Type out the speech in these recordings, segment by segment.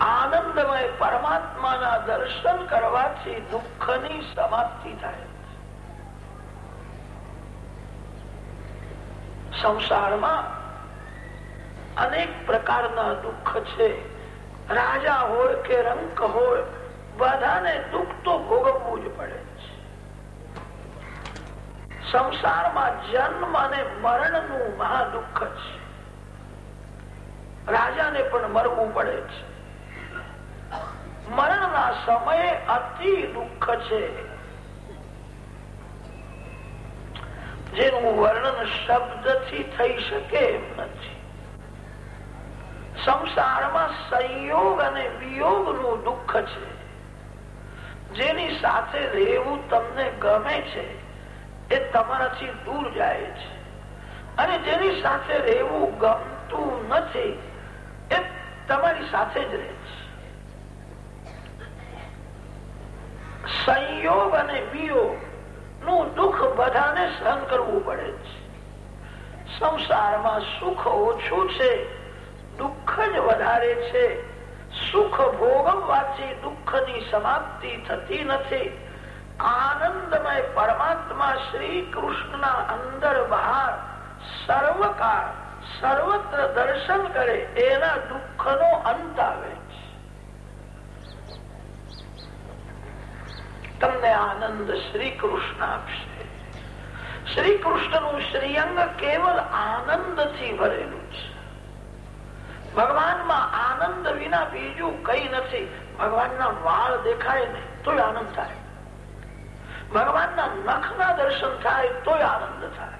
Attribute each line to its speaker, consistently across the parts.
Speaker 1: આનંદમય પરમાત્માના દર્શન કરવાથી દુઃખની સમાપ્તિ થાય. સંસારમાં અનેક પ્રકારના દુઃખ છે. રાજા હોય કે રંક હોય, બધાને દુઃખ તો ભોગવવું જ પડે છે. સંસારમાં જન્મ અને મરણનું મહાદુઃખ છે. રાજાને પણ મરવું પડે છે. મરણના સમયે અતિ દુઃખ છે. જેનું વર્ણન શબ્દથી થઈ શકે એમ નથી. સંસારમાં સંયોગ અને વિયોગનું દુઃખ છે. જેની સાથે રહેવું તમને ગમે છે, એ તમારાથી દૂર જાય છે. અને જેની સાથે રહેવું ગમતું નથી, એ તમારી સાથે જ રહે છે. સંયોગ અને વિયોગનું દુઃખ બધાને સહન કરવું પડે છે. સંસારમાં સુખ ઓછું છે, દુઃખ જ વધારે છે. સુખ ભોગવવાથી દુઃખની સમાપ્તિ થતી નથી. આનંદમય પરમાત્મા શ્રી કૃષ્ણના અંદર બહાર સર્વકાળ, સર્વત્ર દર્શન કરે, એના દુઃખનો અંત આવે. તમને આનંદ શ્રી કૃષ્ણ આપશે. શ્રી કૃષ્ણનું શ્રીઅંગ કેવલ આનંદથી ભરેલું છે. ભગવાનમાં આનંદ વિના બીજું કઈ નથી. ભગવાનના વાળ દેખાય ને તોય આનંદ થાય. ભગવાનના નખના દર્શન થાય તોય આનંદ થાય.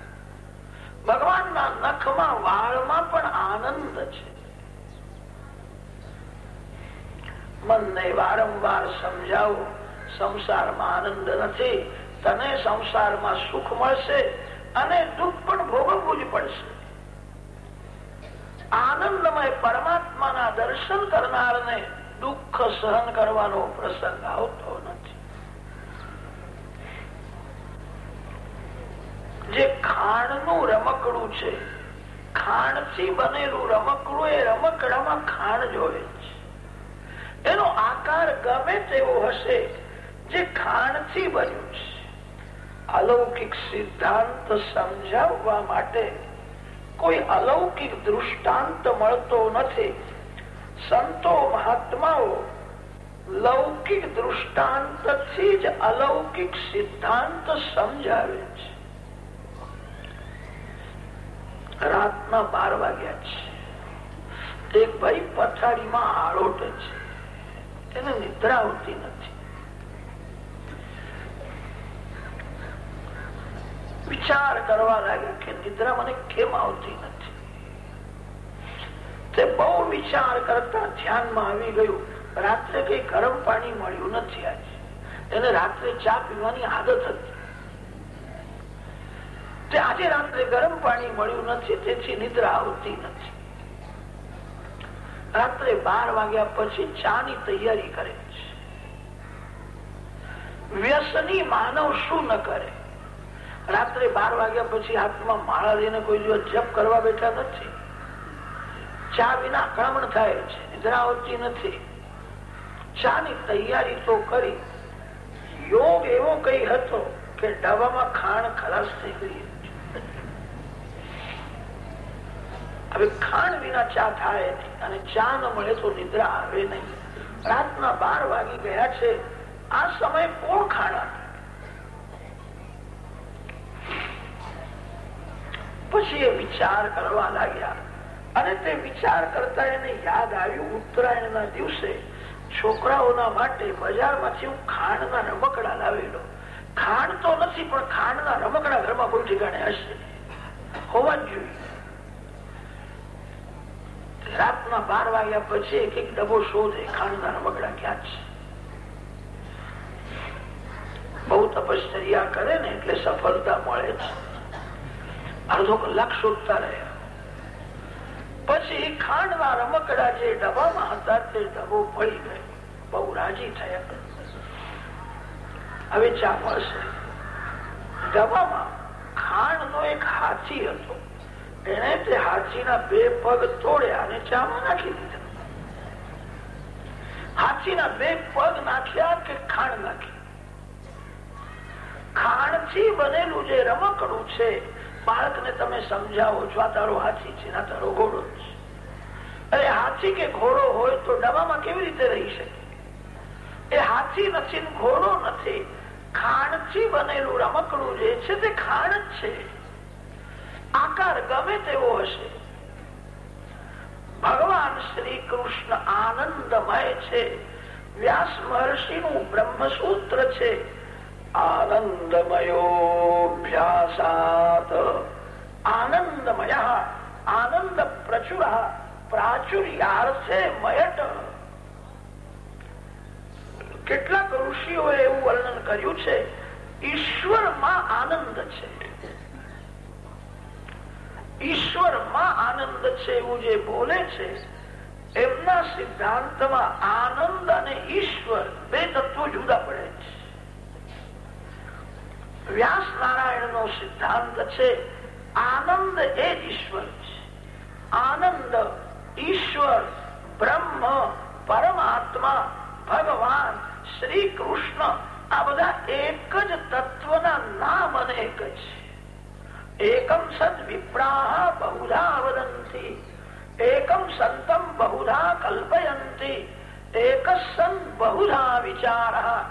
Speaker 1: ભગવાનના નખમાં વાળમાં પણ આનંદ છે. મનને વારંવાર સમજાવો. સંસારમાં આનંદ નથી. તને સંસારમાં સુખ મળશે અને દુઃખ પણ ભોગવવું જ પડશે. આનંદમય પરમાત્માના દર્શન કરનારને દુઃખ સહન કરવાનો પ્રસંગ આવતો નથી. જે ખાણનું રમકડું છે ખાણથી બનેલું રમકડું એ રમકડામાં ખાણ જોવે છે. એનો આકાર ગમે તેવો હશે જે ખાણથી બન્યું છે. અલૌકિક સિદ્ધાંત સમજાવવા માટે કોઈ અલૌકિક દૃષ્ટાંત મળતો નથી. સંતો મહાત્માઓ લૌકિક દૃષ્ટાંતથી જ અલૌકિક સિદ્ધાંત સમજાવે છે. રાતના બાર વાગ્યા છે. એક ભાઈ પથારીમાં આળોટે છે. એને નિદ્રા આવતી નથી. વિચાર કરવા લાગ્યા કે નિદ્રા મને કેમ આવતી નથી? તે બહુ વિચાર કરતા ધ્યાનમાં આવી ગયું. રાત્રે કઈ ગરમ પાણી મળ્યું નથી આજે. એને રાત્રે ચા પીવાની આદત હતી. તે આજે રાત્રે ગરમ પાણી મળ્યું નથી, તેથી નિદ્રા આવતી નથી. રાત્રે બાર વાગ્યા પછી ચા ની તૈયારી કરે છે. વ્યસની માનવ શું ન કરે? રાત્રે બાર વાગ્યા પછી હાથમાં માળા લઈને કોઈ દિવસ જપ કરવા બેઠા નથી. ચા વિના આક્રમણ થાય છે, નિદ્રા આવતી નથી. ચા ની તૈયારી તો કરી. યોગ એવો કઈ હતો કે ડબામાં ખાણ ખલાસ થઈ ગઈ હવે ખાણ વિના ચા થાય નહીં અને ચા ન મળે તો નિદ્રા આવે નહીં. રાતના બાર વાગી ગયા છે. આ સમય કોણ ખાણા પછી એ વિચાર કરવા લાગ્યા. અને તે વિચાર કરતા એને યાદ આવ્યું ઉત્તરાયણના દિવસે છોકરાઓના માટે બજારમાંથી હું ખાંડના રમકડા લાવેલો. ખાંડ તો નથી, પણ ખાંડના રમકડા ઘરમાં કોઈ ઠેકાણે હશે. હોવા જોઈએ. રાતના બાર વાગ્યા પછી એક એક ડબો શોધે, ખાંડના રમકડા ક્યાં છે? બહુ તપશ્ચર્યા કરે ને એટલે સફળતા મળે છે. અડધો કલાક શોધતા રહ્યા. પછી ખાંડના રમકડા જે ડબ્બામાં હતા તે ડબ્બો પડી ગયો. બહુ રાજી થયા હવે ચા મળશે? ડબ્બામાં ખાંડ નો એક હાથી હતો. એને તે હાથીના બે પગ તોડ્યા અને ચામાં નાખી દીધા. હાથીના બે પગ નાખ્યા કે ખાંડ નાખી? ખાણથી બનેલું જે રમકડું છે બાળકને તમે સમજાવો છો, આ તારો હાથી છે આ તારો ઘોડો છે. અરે હાથી કે ઘોડો હોય તો ડબ્બામાં કેવી રીતે રહી શકે? એ હાથી નથી ઘોડો નથી. ખાણથી બનેલું રમકડું જે છે તે ખાણ જ છે. આકાર ગમે તેવો હશે. ભગવાન શ્રી કૃષ્ણ આનંદમય છે. વ્યાસ મહર્ષિ નું બ્રહ્મસૂત્ર છે. આનંદમયોભ્યાસાત. આનંદમય આનંદ પ્રચુર પ્રાચુર્યાર્થે મયટ કેટલાક ઋષિઓએ એવું વર્ણન કર્યું છે ઈશ્વરમાં આનંદ છે. ઈશ્વરમાં આનંદ છે એવું જે બોલે છે, એમના સિદ્ધાંતમાં આનંદ અને ઈશ્વર બે તત્વો જુદા પડે છે. વ્યાસ નારાયણ નો સિદ્ધાંત છે આનંદ એ જ ઈશ્વર છે. આનંદ, ઈશ્વર, બ્રહ્મ, પરમાત્મા, ભગવાન શ્રી કૃષ્ણ આ બધા એક જ તત્વના નામ અનેક છે. એકમ સદ વિપ્રાહ બહુધા વદંતી. એકમ સંતમ બહુધા કલ્પયંતી. એક સન બહુધા વિચાર.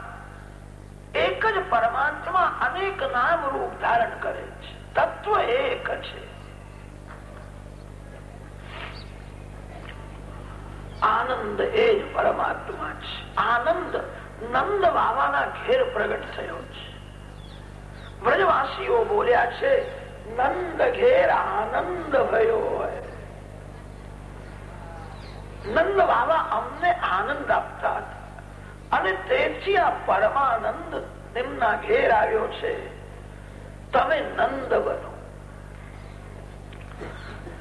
Speaker 1: એક જ પરમાત્મા અનેક નામ રૂપ ધારણ કરે છે. તત્વ એક છે. આનંદ એ જ પરમાત્મા છે. આનંદ નંદ બાબાના ઘેર પ્રગટ થયો છે. વ્રજવાસીઓ બોલ્યા છે, નંદ ઘેર આનંદ ભયો હોય. નંદ બાબા અમને આનંદ આપતા હતા. અને તેથી આ પરમાનંદ તેમના ઘેર આવ્યો છે. તમે નંદ બનો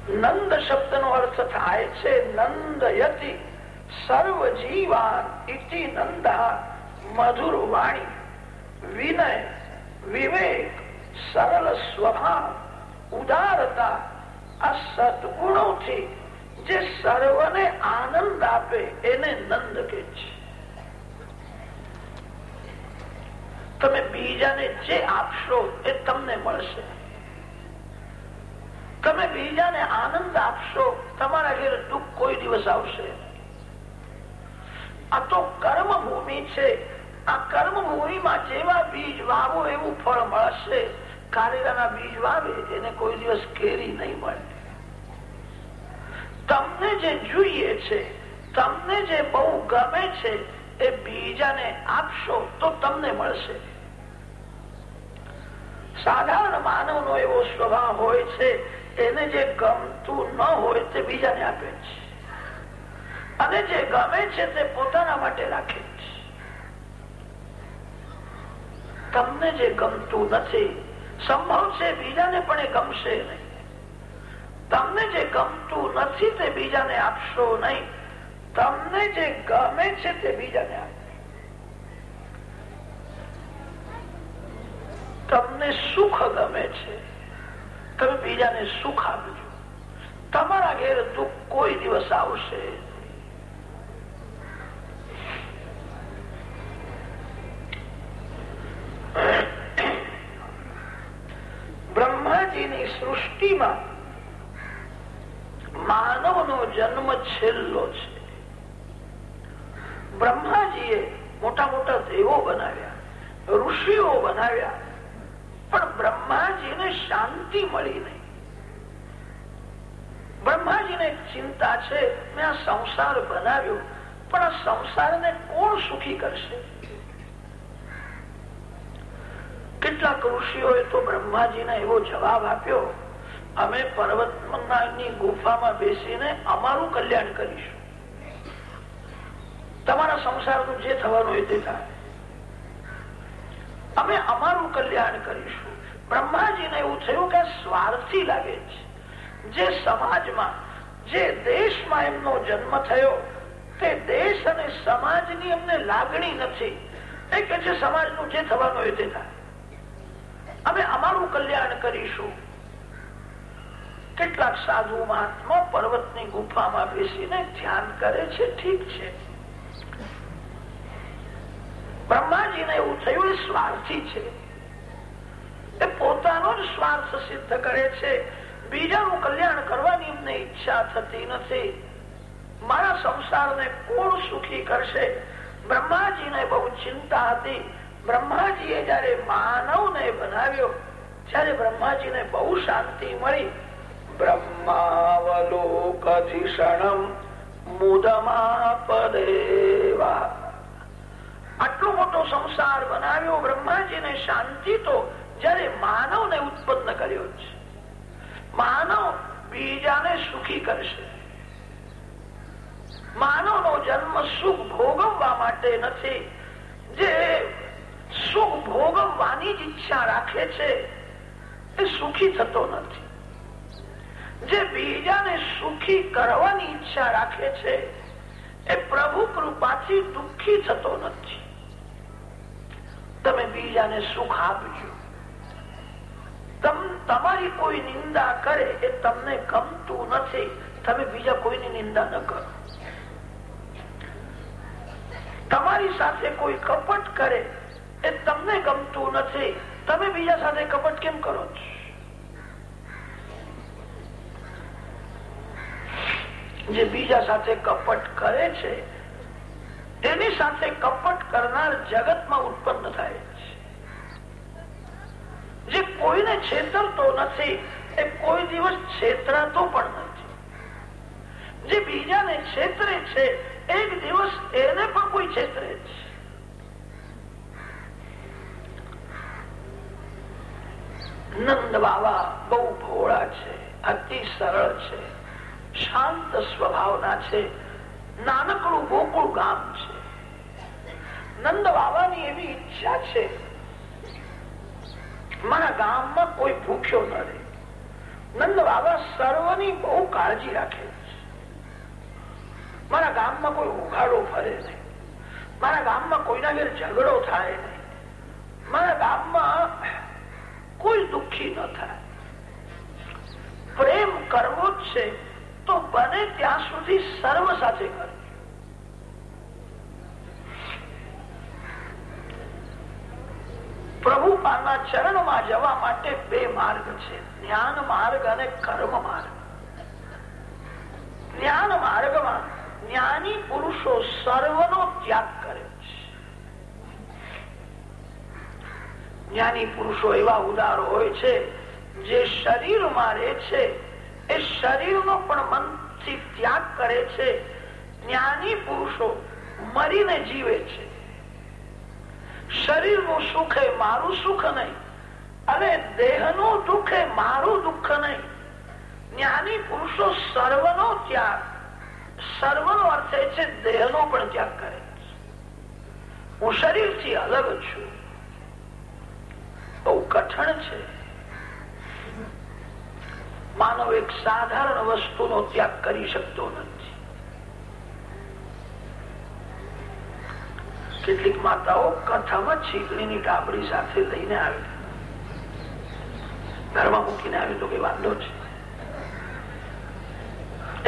Speaker 1: નંદ શબ્દ નો અર્થ થાય છે નંદ યતિ સર્વ મધુર વાણી વિનય વિવેક સરળ સ્વભાવ ઉદારતા આ સદગુણોથી જે સર્વને આનંદ આપે એને નંદ કે છે તમે બીજાને જે આપશો એ તમને મળશે. તમે બીજાને આનંદ આપશો, તમારા ઘેર દુઃખ કોઈ દિવસ આવશે. આ તો કર્મ ભૂમિ છે. આ કર્મ ભૂમિમાં જેવા બીજ વાવો એવું ફળ મળશે. કારેલાના બીજ વાવે, એને કોઈ દિવસ કેરી નહીં મળે. તમને જે જોઈએ છે, તમને જે બહુ ગમે છે, એ બીજાને આપશો તો તમને મળશે. સાધારણ માનવ નો એવો સ્વભાવ હોય છે, એને જે ગમતું ન હોય તે બીજાને આપે છે. અને જે ગમે છે તે પોતાના માટે રાખે છે. તમને જે ગમતું નથી, સંભવ છે બીજાને પણ એ ગમશે નહીં. તમને જે ગમતું નથી તે બીજાને આપશો નહીં. તમને જે ગમે છે તે બીજાને આપે તમને સુખ ગમે છે. તમે બીજાને સુખ આપજો. તમારા ઘેર દુઃખ કોઈ દિવસ આવશે બ્રહ્માજીની સૃષ્ટિમાં માનવનો જન્મ છેલ્લો છે. બ્રહ્માજીએ મોટા મોટા દેવો બનાવ્યા, ઋષિઓ બનાવ્યા પણ બ્રહ્માજીને શાંતિ મળી નહીં. બ્રહ્માજીને ચિંતા છે, મેં આ સંસાર બનાવ્યો, પણ આ સંસારને કોણ સુખી કરશે? કેટલાક ઋષિઓએ તો બ્રહ્માજીને એવો જવાબ આપ્યો, અમે પર્વતની ગુફામાં બેસીને અમારું કલ્યાણ કરીશું. તમારા સંસારનું જે થવાનું હોય તે થાય. અમે અમારું કલ્યાણ કરીશું. બ્રહ્માજીને એવું થયું કે સ્વાર્થી લાગે છે. જે સમાજમાં, જે દેશમાં એમનો જન્મ થયો, તે દેશ અને સમાજની એમને લાગણી નથી. એ કે છે સમાજનું જે થવાનું હોય તે થાય. અમે અમારું કલ્યાણ કરીશું. કેટલાક સાધુ મહાત્મા પર્વતની ગુફામાં બેસીને ધ્યાન કરે છે. ઠીક છે. બ્રહ્માજીને એવું થયું, એ સ્વાર્થી છે. એ પોતાનો જ સ્વાર્થ સિદ્ધ કરે છે. બીજાનું કલ્યાણ કરવાની એમને ઈચ્છા થતી નથી. મારા સંસારને કોણ સુખી કરશે? બ્રહ્માજીને બહુ ચિંતા હતી. બ્રહ્માજીએ જયારે માનવને બનાવ્યો ત્યારે બ્રહ્માજીને બહુ શાંતિ મળી, બ્રહ્માવલોકધિષણમ મુદમાપદેવા. આટલો મોટો સંસાર બનાવ્યો, બ્રહ્માજીને શાંતિ તો જયારે માનવને ઉત્પન્ન કર્યો છે માનવ બીજાને સુખી કરશે. માનવનો જન્મ સુખ ભોગવવા માટે નથી. જે સુખ ભોગવવાની જ ઈચ્છા રાખે છે, એ સુખી થતો નથી. જે બીજાને સુખી કરવાની ઈચ્છા રાખે છે, એ પ્રભુ કૃપાથી દુઃખી થતો નથી. તમે બીજાને સુખ આપજો. તમારી કોઈ નિંદા કરે એ તમને ગમતું નથી, તમે બીજા કોઈની નિંદા ન કરો. તમારી સાથે કોઈ કપટ કરે એ તમને ગમતું નથી, તમે બીજા સાથે કપટ કેમ કરો છો? જે બીજા સાથે કપટ કરે છે તેની સાથે કપટ કરનાર જગતમાં ઉત્પન્ન થાય છે. જે કોઈને છેતરતો નથી, એ કોઈ દિવસ છેતરાતો પણ નથી. જે બીજાને છેતરે છે, એક દિવસ એને પણ કોઈ છેતરે છે. નંદ બાબા બહુ ભોળા છે, અતિ સરળ છે, શાંત સ્વભાવના છે, નાનકડું ગોકુળ ગામ છે. નંદ બાબાની એવી ઈચ્છા છે. મારા ગામમાં કોઈ ભૂખ્યો ન રહે. નંદ બાબા સર્વની બહુ કાળજી રાખે મારા ગામમાં કોઈ ઉઘાડો ફરે નહીં. મારા ગામમાં કોઈના ઘેર ઝઘડો થાય નહીં. મારા ગામમાં કોઈ દુઃખી ન થાય. પ્રેમ કરવો જ છે તો બને ત્યાં સુધી સર્વ સાથે કરજો પ્રભુ પાના ચરણમાં જવા માટે બે માર્ગ છે. જ્ઞાન માર્ગ અને કર્મ માર્ગ. જ્ઞાન માર્ગમાં જ્ઞાની પુરુષો સર્વનો ત્યાગ કરે છે. જ્ઞાની પુરુષો એવા ઉદાર હોય છે, જે શરીરમાં રહે છે. એ શરીરનો પણ મનથી ત્યાગ કરે છે. જ્ઞાની પુરુષો મરીને જીવે છે. શરીરનું સુખ એ મારું સુખ નહીં, અને દેહનું દુઃખ એ મારું દુઃખ નહીં. જ્ઞાની પુરુષો સર્વનો ત્યાગ, સર્વનો અર્થ એ છે દેહનો પણ ત્યાગ કરે હું શરીરથી અલગ છું. બહુ કઠણ છે. માનવ એક સાધારણ વસ્તુનો ત્યાગ કરી શકતો નથી. કેટલીક માતાઓ કથામાં છીકણીની ટાબડી સાથે લઈને આવે. ઘરમાં મૂકીને આવે તો કે વાંધો છે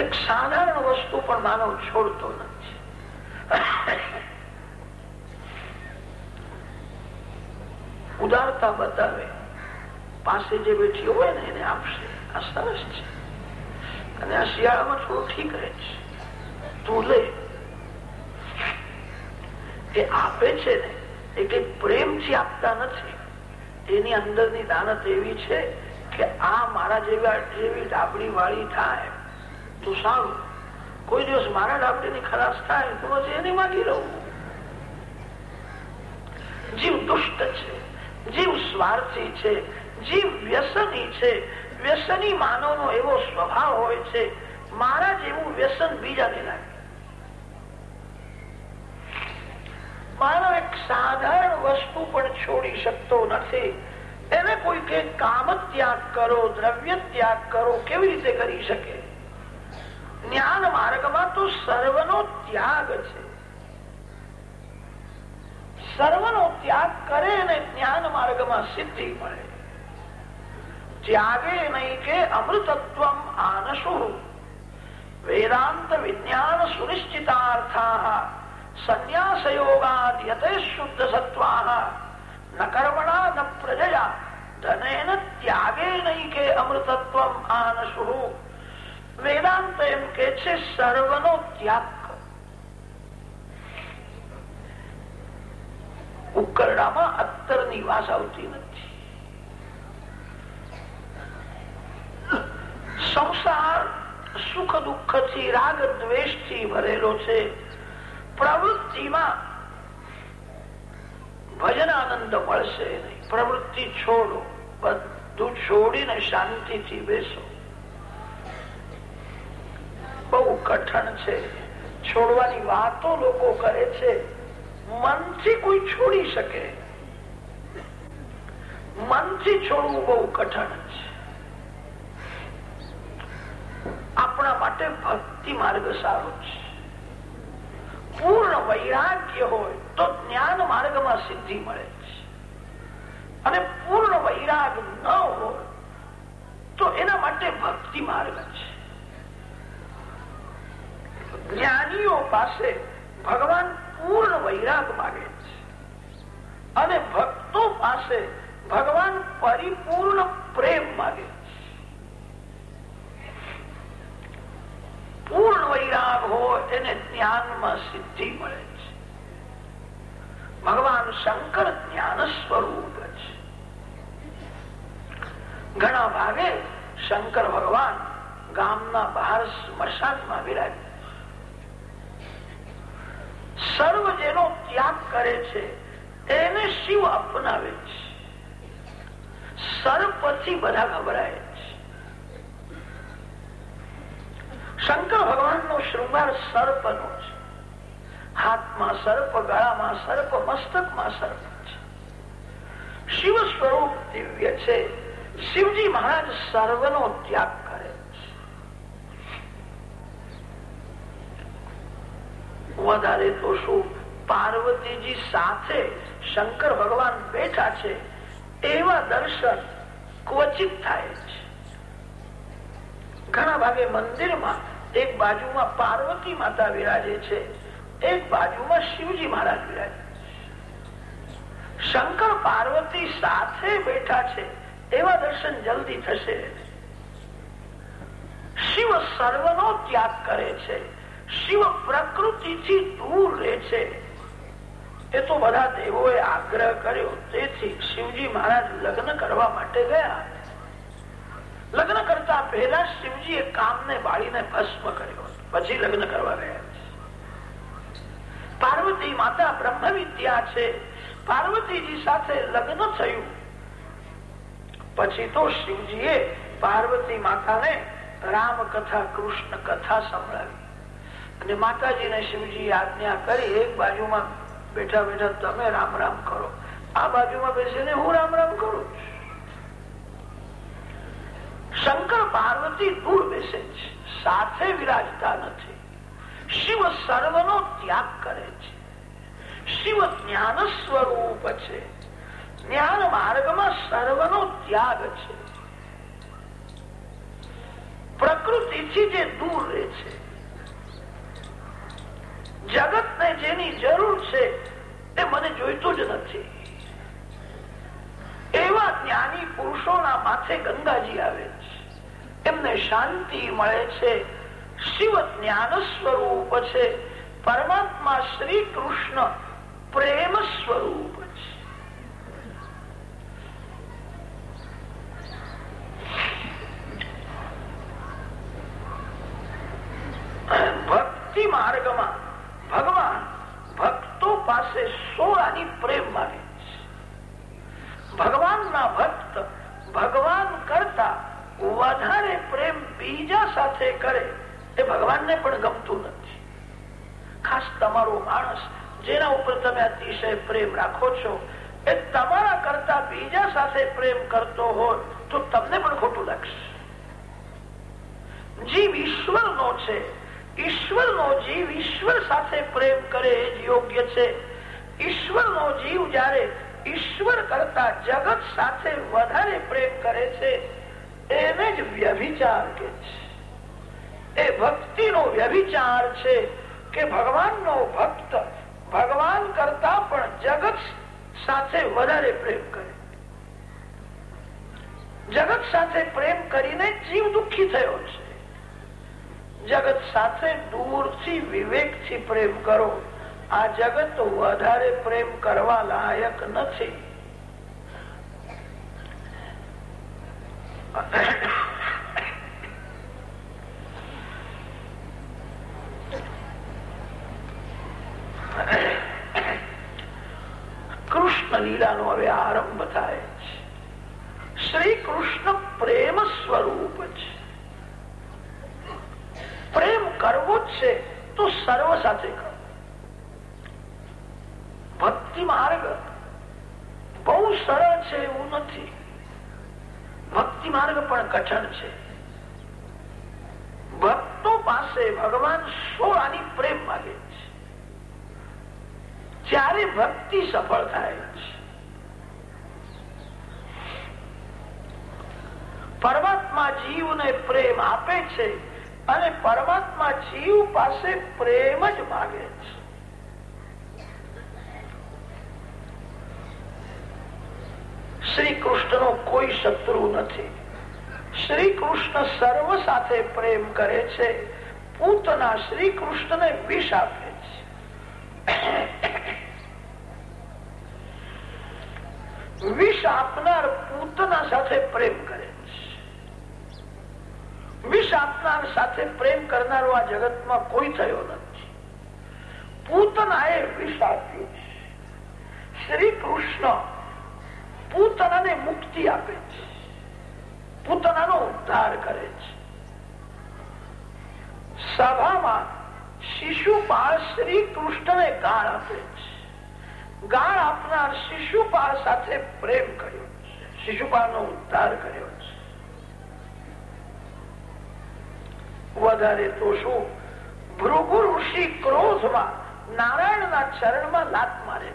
Speaker 1: એક સાધારણ વસ્તુ પણ માનવ છોડતો નથી. ઉદારતા બતાવે. પાસે જે બેઠી હોય ને એને આપશે. આ સરસ છે. અને આ શિયાળામાં થોડું ઠીક રહે છે. તું લે. એ આપે છે ને, એ કઈ પ્રેમથી આપતા નથી. એની અંદરની દાનત એવી છે કે આ મારા જેવા જેવી ડાબડી વાળી થાય. તો સારું. કોઈ દિવસ મારા ડાબડીની ખલાસ થાય તો પછી એની માગી રહું જીવ દુષ્ટ છે, જીવ સ્વાર્થી છે, જીવ વ્યસની છે. વ્યસની માનવનો એવો સ્વભાવ હોય છે, મારા જેવું વ્યસન બીજાને લાગે. માનવ એક સાધારણ વસ્તુ પણ છોડી શકતો નથી. એને કોઈ કે કામ ત્યાગ કરો, દ્રવ્ય ત્યાગ કરો, કેવી રીતે કરી શકે? જ્ઞાન માર્ગમાં તો સર્વનો ત્યાગ છે. સર્વનો ત્યાગ કરે અને જ્ઞાન માર્ગમાં સિદ્ધિ મળે. ત્યાગે નહીં કે અમૃતત્વ આનસુ વેદાંત વિજ્ઞાન સુનિશ્ચિતાર્થા. સંન્યાસ યોગાદ યતે શુદ્ધ સત્વા ન કર્મણા ન પ્રજયા ધનેન ત્યાગે નહીં કે અમૃતત્વ આનશુ વેદાંત એમ કે છે સર્વનો ત્યાગ ઉકરડામાં અત્તરની વાસ આવતી નથી સંસાર સુખ દુઃખથી રાગ દ્વેષથી ભરેલો છે પ્રવૃત્તિમાં ભજન આનંદ મળશે નહીં. પ્રવૃત્તિ છોડો. બધું છોડીને શાંતિથી બેસો. બહુ કઠણ છે. છોડવાની વાતો લોકો કરે છે. મનથી કોઈ છોડી શકે. મનથી છોડવું બહુ કઠણ છે. આપણા માટે ભક્તિ માર્ગ સારો છે. પૂર્ણ વૈરાગ્ય હોય તો જ્ઞાન માર્ગમાં સિદ્ધિ મળે છે. અને પૂર્ણ વૈરાગ ન હોય તો એના માટે ભક્તિ માર્ગ છે. જ્ઞાનીઓ પાસે ભગવાન પૂર્ણ વૈરાગ માગે છે. અને ભક્તો પાસે ભગવાન પરિપૂર્ણ પ્રેમ માગે છે. પૂર્ણ વૈરાગ હોય એને જ્ઞાનમાં સિદ્ધિ મળે છે. ભગવાન શંકર જ્ઞાન સ્વરૂપ છે. ઘણા ભાગે શંકર ભગવાન ગામના બહાર સ્મશાનમાં વિરાજ સર્વ જેનો ત્યાગ કરે છે એને શિવ અપનાવે છે. સર્વ પછી બધા ગભરાય શંકર ભગવાન નો શૃંગાર સર્પ નો છે. હાથમાં સર્પ, ગળામાં સર્પ, મસ્તકમાં સર્પ છે. શિવ સ્વરૂપ દિવ્ય છે. શિવજી મહારાજ સર્વનો ત્યાગ કરે છે. વધારે તો શું? પાર્વતીજી સાથે શંકર ભગવાન બેઠા છે. એવા દર્શન ક્વચિત થાય છે. ઘણા ભાગે મંદિરમાં એક બાજુમાં પાર્વતી માતા વિરાજે છે, એક બાજુમાં શિવજી મહારાજ વિરાજે શંકર પાર્વતી સાથે બેઠા છે, એવા દર્શન જલ્દી થશે. શિવ સર્વનો ત્યાગ કરે છે, શિવ પ્રકૃતિથી દૂર રહે છે. એ તો બધા દેવોએ આગ્રહ કર્યો, તેથી શિવજી મહારાજ લગ્ન કરવા માટે ગયા. લગ્ન કરતા પહેલા શિવજી એ કામને બાળીને ભસ્મ કર્યો. પછી લગ્ન કરવા ગયા પાર્વતી માતા બ્રહ્મ વિદ્યા છે. પાર્વતીજી સાથે લગ્ન થયું. પછી તો શિવજીએ પાર્વતી માતાને રામ કથા કૃષ્ણ કથા સંભળાવી. અને માતાજીને શિવજી આજ્ઞા કરી, એક બાજુમાં બેઠા બેઠા તમે રામ રામ કરો. આ બાજુમાં બેસીને હું રામ રામ કરું છું. શંકર પાર્વતી દૂર બેસે છે. સાથે વિરાજતા નથી. શિવ સર્વનો ત્યાગ કરે છે. શિવ જ્ઞાન સ્વરૂપ છે. જ્ઞાન માર્ગમાં સર્વનો ત્યાગ છે. પ્રકૃતિથી જે દૂર રહે છે. જગત ને જેની જરૂર છે તે મને જોઈતું જ નથી. એવા જ્ઞાની પુરુષોના માથે ગંગાજી આવે છે. એમને શાંતિ મળે છે. શિવ જ્ઞાન સ્વરૂપ છે. પરમાત્મા શ્રી કૃષ્ણ પ્રેમ સ્વરૂપ અતિશય પ્રેમ રાખો છો? એ તમારા કરતા બીજા સાથે પ્રેમ કરતો હોય તો તમને પણ ખોટું લાગશે. જીવ ઈશ્વર નો છે. ઈશ્વર નો જીવ ઈશ્વર સાથે પ્રેમ કરે એ જ યોગ્ય છે. ઈશ્વર નો જીવ જયારે ઈશ્વર કરતા જગત સાથે વધારે પ્રેમ કરે છે, એને જ વ્યભિચાર કે છે. એ ભક્તિનો વ્યભિચાર છે કે ભગવાનનો ભક્ત ભગવાન કરતા પણ જગત સાથે વધારે પ્રેમ કરે. જગત સાથે પ્રેમ કરીને જીવ દુઃખી થયો છે. જગત સાથે દૂરથી વિવેકથી પ્રેમ કરો. આ જગત વધારે પ્રેમ કરવા લાયક નથી. કૃષ્ણ લીલાનો હવે આરંભ થાય છે. શ્રી કૃષ્ણ પ્રેમ સ્વરૂપ છે. પ્રેમ કરવો જ છે તો સર્વ સાથે કરો. ભક્તિ માર્ગ બહુ સરળ છે એવું નથી. ભક્તિ માર્ગ પણ કઠણ છે. ભક્તો પાસે ભગવાન સોળાની પ્રેમ માગે. છે ત્યારે ભક્તિ સફળ થાય છે પરમાત્મા જીવને પ્રેમ આપે છે અને પરમાત્મા જીવ પાસે પ્રેમ જ માગે છે. શ્રી કૃષ્ણ નો કોઈ શત્રુ નથી. શ્રી કૃષ્ણ સર્વ સાથે પ્રેમ કરે છે. પૂતના શ્રી કૃષ્ણને વિષ આપે છે. વિષ આપનાર પૂતના સાથે પ્રેમ કરે વિષ આપનાર સાથે પ્રેમ કરનારો આ જગતમાં કોઈ થયો નથી. પૂતના એ વિષ આપ્યું શ્રી કૃષ્ણ પૂતનાને મુક્તિ આપે છે. પૂતનાનો ઉદ્ધાર કરે છે. સભામાં શિશુપાળ શ્રી કૃષ્ણને ગાળ આપે છે. ગાળ આપનાર શિશુપાલ સાથે પ્રેમ કર્યો શિશુપાલ નો ઉદ્ધાર કર્યો વધારે તો શું? ભૃગુ ઋષિ ક્રોધમાં નારાયણના ચરણમાં લાત મારે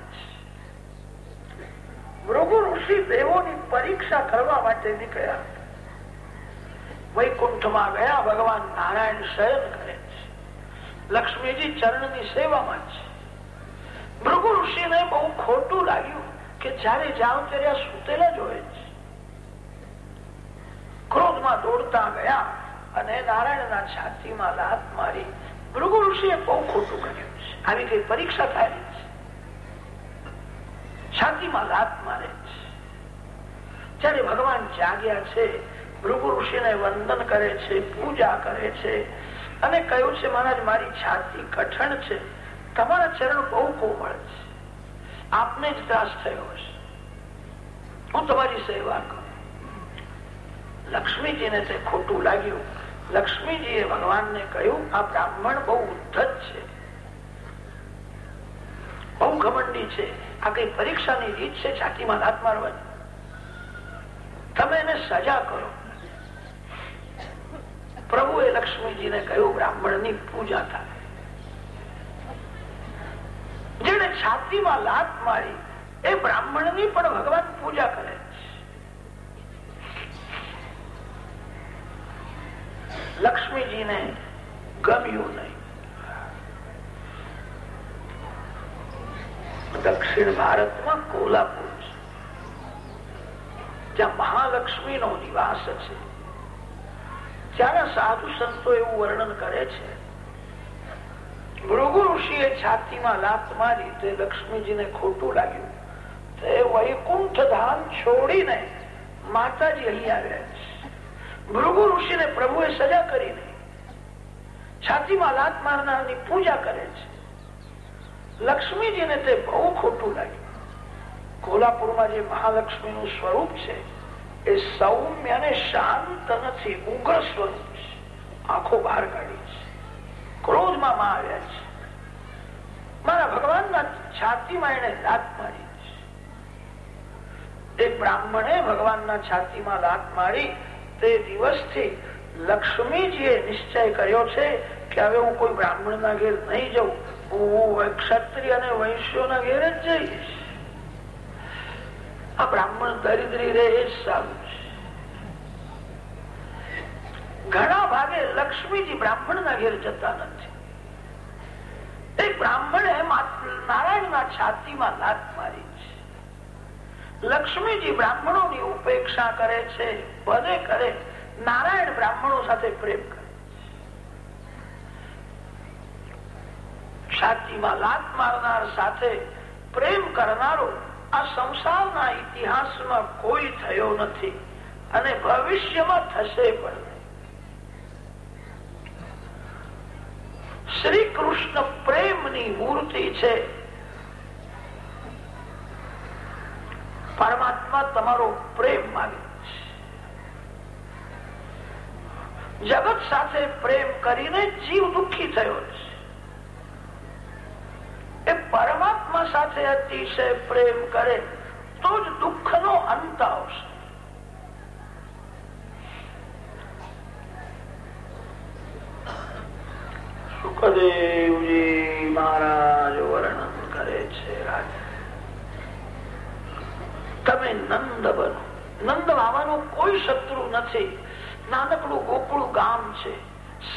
Speaker 1: ભૃગુ ઋષિ દેવોની પરીક્ષા કરવા માટે નીકળ્યા. વૈકુંઠમાં ગયા, ભગવાન નારાયણ શયન કરે છે. લક્ષ્મીજી ચરણની સેવામાં છે. કે જયારે જાઓ ત્યારે સુતેલા જ હોય છે. ક્રોધમાં દોડતા ગયા અને નારાયણના છાતીમાં લાત મારી ભૃગુ ઋષિએ બહુ ખોટું કર્યું છે. આવી કઈ પરીક્ષા થાય છે? છાતીમાં લાત મારે છે. ત્યારે ભગવાન જાગ્યા છે, ભૃગુ ઋષિને વંદન કરે છે, પૂજા કરે છે અને કહ્યું છે, મહારાજ, મારી છાતી કઠણ છે. તમારા ચરણ બહુ કોમળ છે. આપને જ ત્રાસ થયો હશે. હું તમારી સેવા કરું. લક્ષ્મીજીને તે ખોટું લાગ્યું. લક્ષ્મીજીએ ભગવાનને કહ્યું, આ બ્રાહ્મણ બહુ ઉદ્ધત છે. બહુ ઘમંડી છે. આ કઈ પરીક્ષાની રીત છે, છાતીમાં હાથ મારવાની. તમે એને સજા કરો. પ્રભુએ લક્ષ્મીજીને કહ્યું, બ્રાહ્મણની પૂજા થાય. જેને છાતીમાં લાત મારી, એ બ્રાહ્મણની પણ ભગવાન પૂજા કરે લક્ષ્મીજીને ગમ્યું નહીં. દક્ષિણ ભારતમાં કોલ્હાપુર છે, જ્યાં મહાલક્ષ્મી નો નિવાસ છે. ત્યારે સાધુ સંતો એવું વર્ણન કરે છે ભૃગુ ઋષિએ છાતીમાં લાત મારી તે લક્ષ્મીજીને ખોટું લાગ્યું. તે વૈકુંઠ ધામ છોડીને માતાજી અહીં આવ્યા છે. ભૃગુ ઋષિને પ્રભુએ સજા કરીને છાતીમાં લાત મારનારની પૂજા કરે છે. લક્ષ્મીજીને તે બહુ ખોટું લાગ્યું. કોલ્હાપુરમાં જે મહાલક્ષ્મી નું સ્વરૂપ છે, એ સૌમ્ય અને શાંત નથી, ઉગ્ર સ્વરૂપ છે. આંખો બહાર કાઢી છે. ક્રોધમાં માં આવ્યા છે. મારા ભગવાનના છાતીમાં એને લાત મારી એક બ્રાહ્મણે ભગવાનના છાતીમાં લાત મારી તે દિવસથી લક્ષ્મીજીએ નિશ્ચય કર્યો છે કે હવે હું કોઈ બ્રાહ્મણ ના ઘેર નહીં જઉં. હું ક્ષત્રિય અને વૈશ્યોના ઘેર જ જઈશ. આ બ્રાહ્મણ દરિદ્રી રહે એ સારું છે. ઘણા ભાગે લક્ષ્મીજી બ્રાહ્મણ ના ઘેર જતા નથી. બ્રાહ્મણે નારાયણના છાતીમાં લાત મારી છે. લક્ષ્મીજી બ્રાહ્મણોની ઉપેક્ષા કરે છે ભલે કરે, નારાયણ બ્રાહ્મણો સાથે પ્રેમ કરે છાતીમાં લાત મારનાર સાથે પ્રેમ કરનારો આ સંસારના ઇતિહાસમાં કોઈ થયો નથી અને ભવિષ્યમાં થશે પણ શ્રી કૃષ્ણ પ્રેમની મૂર્તિ છે. પરમાત્મા તમારો પ્રેમ માગે જગત સાથે પ્રેમ કરીને જીવ દુઃખી થયો છે. એ પરમાત્મા સાથે અતિશય પ્રેમ કરે તો જ દુઃખ નો અંત આવશે. સુખદેવજી મહારાજ વર્ણન કરે છે તમે નંદ બનો. નંદ બાવાનો કોઈ શત્રુ નથી. નાનકડું ગોકુળ ગામ છે.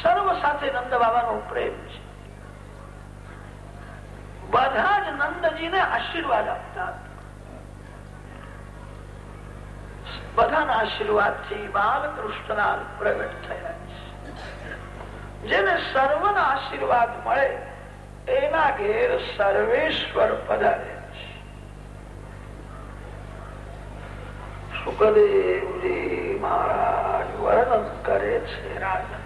Speaker 1: સર્વ સાથે નંદ બાબાનો પ્રેમ છે. બધા જ નંદજીને આશીર્વાદ આપતા. બધાના આશીર્વાદથી બાલકૃષ્ણ પ્રગટ થયા જેને સર્વના આશીર્વાદ મળે, એના ઘેર સર્વેશ્વર પધારે સુખદેવજી મહારાજ વર્ણન કરે છે. રાજા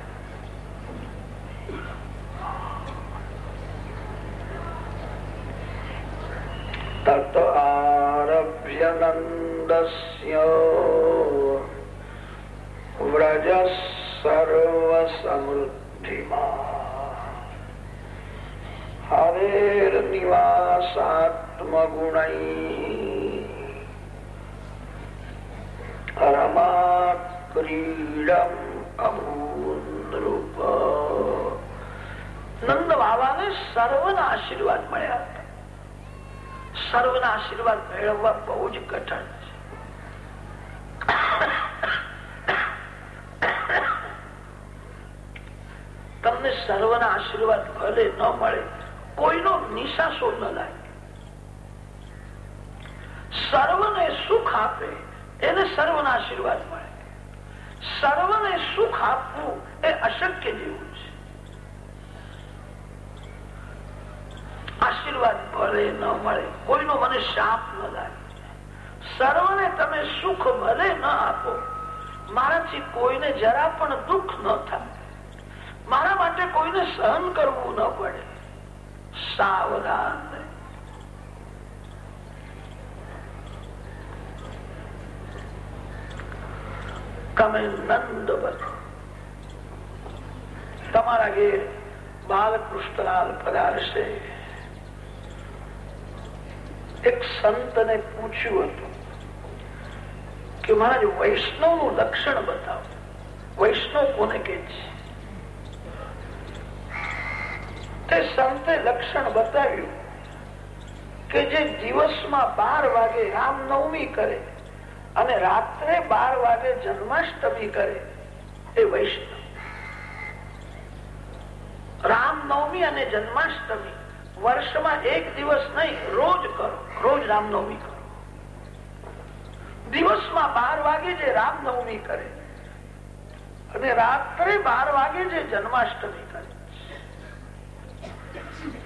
Speaker 1: તત આરભ્ય નંદસ્ય વ્રજ સર્વ સમૃદ્ધિમાં હરેર નિવાસાત્મગુણૈ રમા ક્રીડમ અભૂનૃપ નંદ બાબાને સર્વના આશીર્વાદ મળ્યા હતા સર્વના આશીર્વાદ મેળવવા બહુ જ કઠણ છે તમને સર્વના આશીર્વાદ ભલે ન મળે, કોઈનો નિશાસો ન લાગે. સર્વને સુખ આપે, એને સર્વના આશીર્વાદ મળે. સર્વને સુખ આપવું એ અશક્ય જેવું છે. આશીર્વાદ ભલે ન મળે, કોઈનો મને શાપ ન લાગે. સર્વને તમે સુખ ભલે ન આપો, મારાથી કોઈને જરા પણ દુઃખ ન થાય. મારા માટે કોઈને સહન કરવું ન પડે. સાવધાન તમે નંદ તમારા ઘેર બાલકૃષ્ણલાલ પધારશે. એક સંતને પૂછ્યું હતું કે મહારાજ વૈષ્ણવનું લક્ષણ બતાવો. વૈષ્ણવ કોને કે છે? સંતે લક્ષણ બતાવ્યું કે જે દિવસમાં બાર વાગે રામનવમી કરે અને રાત્રે બાર વાગે જન્માષ્ટમી કરે એ વૈષ્ણવ. રામનવમી અને જન્માષ્ટમી વર્ષમાં એક દિવસ નહીં, રોજ કરો, રોજ રામનવમી કરો. દિવસમાં બાર વાગે જે રામનવમી કરે અને રાત્રે બાર વાગે જે જન્માષ્ટમી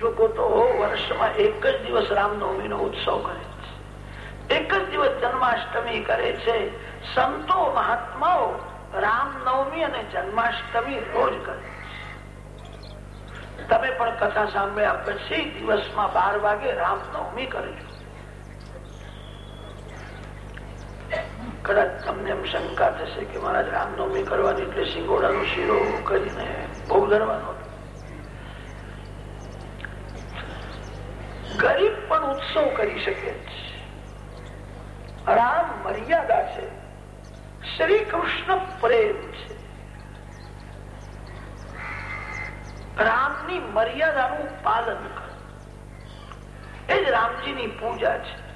Speaker 1: લોકો તો વર્ષમાં એક જ દિવસ રામનવમી નો ઉત્સવ કરે છે. એક જ દિવસ જન્માષ્ટમી કરે છે. સંતો મહાત્માઓ રામનવમી અને જન્માષ્ટમી રોજ કરે તમે પણ કથા સાંભળ્યા પછી દિવસમાં બાર વાગે રામનવમી કરજો કદાચ તમને એમ શંકા થશે કે મહારાજ, રામનવમી કરવાની એટલે સિંગોડાનો શીરો કરીને ભોગ ધરવાનો ગરીબ પણ ઉત્સવ કરી શકે રામ મર્યાદા છે. શ્રી કૃષ્ણ પ્રેમ છે. રામની મર્યાદાનું પાલન કરો. એ જ રામજીની પૂજા છે.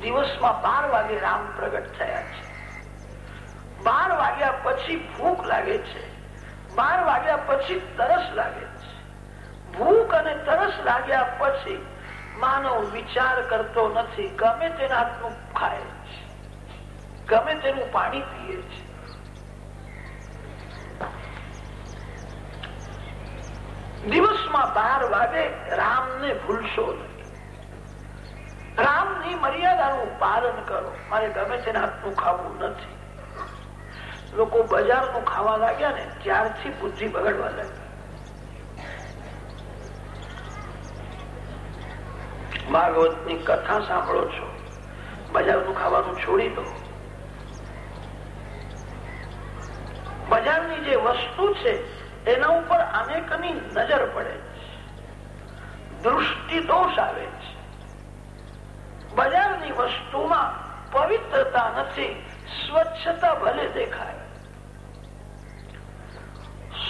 Speaker 1: દિવસમાં બાર વાગે રામ પ્રગટ થયા છે. બાર વાગ્યા પછી ભૂખ લાગે છે. બાર વાગ્યા પછી તરસ લાગે છે. ભૂખ અને તરસ લાગ્યા પછી માનવ વિચાર કરતો નથી. ગમે તેના હાથનું ખાય છે. ગમે તેનું પાણી પીએ છે. દિવસમાં બાર વાગે રામને ભૂલશો નહીં. રામની મર્યાદાનું પાલન કરો. મારે ગમે તેના હાથનું ખાવું નથી. લોકો બજારનું ખાવા લાગ્યા ને ત્યારથી બુદ્ધિ બગડવા લાગી ભાગવતની કથા સાંભળો છો. બજારનું ખાવાનું છોડી દો. બજારની જે વસ્તુ છે, એના ઉપર અનેકની નજર પડે દૃષ્ટિ દોષ આવે છે. બજારની વસ્તુમાં પવિત્રતા નથી, સ્વચ્છતા ભલે દેખાય.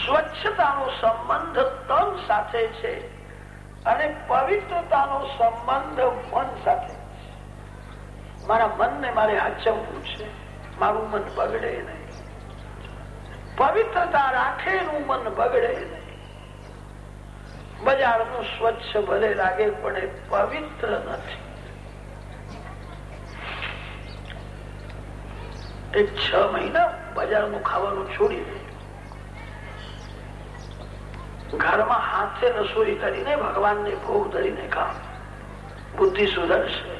Speaker 1: સ્વચ્છતાનો સંબંધ તન સાથે છે. અને પવિત્રતાનો સંબંધ મન સાથે. મારા મનને મારે હાચવવું છે. મારું મન બગડે નહીં. પવિત્રતા રાખેલું મન બગડે નહીં. બજારનું સ્વચ્છ ભલે લાગે, પણ એ પવિત્ર નથી. એક છ મહિના બજારનું ખાવાનું છોડી દે. ઘરમાં હાથે રસોઈ કરીને ભગવાનને ભોગ ધરીને ખાવ. બુદ્ધિ સુધરશે.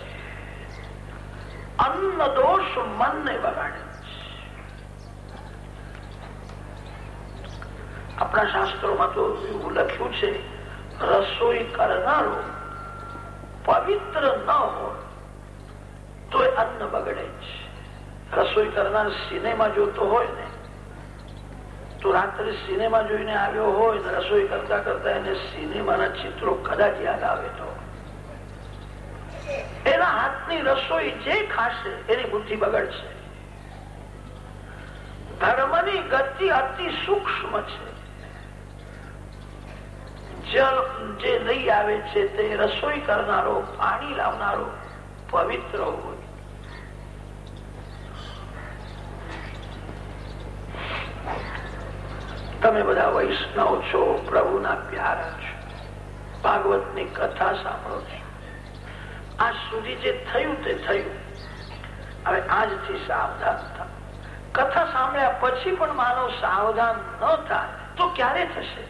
Speaker 1: અન્ન દોષ મનને બગાડે આપણા શાસ્ત્રોમાં તો એવું લખ્યું છે, રસોઈ કરનારો પવિત્ર ન હોય તો અન્ન બગડે છે રસોઈ કરનાર સિનેમા જોતો હોય ને તો રાત્રે સિનેમા જોઈને આવ્યો હોય રસોઈ કરતા કરતા એને સિનેમાના ચિત્રો કદાચ યાદ આવે તો. એના હાથની રસોઈ જે ખાશે એની બુદ્ધિ બગડશે. ધર્મની ગતિ અતિ સૂક્ષ્મ છે. જલ જે લઈ આવે છે તે રસોઈ કરનારો, પાણી લાવનારો પવિત્ર હોય. તમે બધા વૈષ્ણવ છો, પ્રભુના પ્યારા છો ભાગવતની કથા સાંભળો છો. આ સુધી જે થયું તે થયું. હવે આજથી સાવધાન થાય કથા સાંભળ્યા પછી પણ માનવ સાવધાન ન થાય. તો ક્યારે થશે?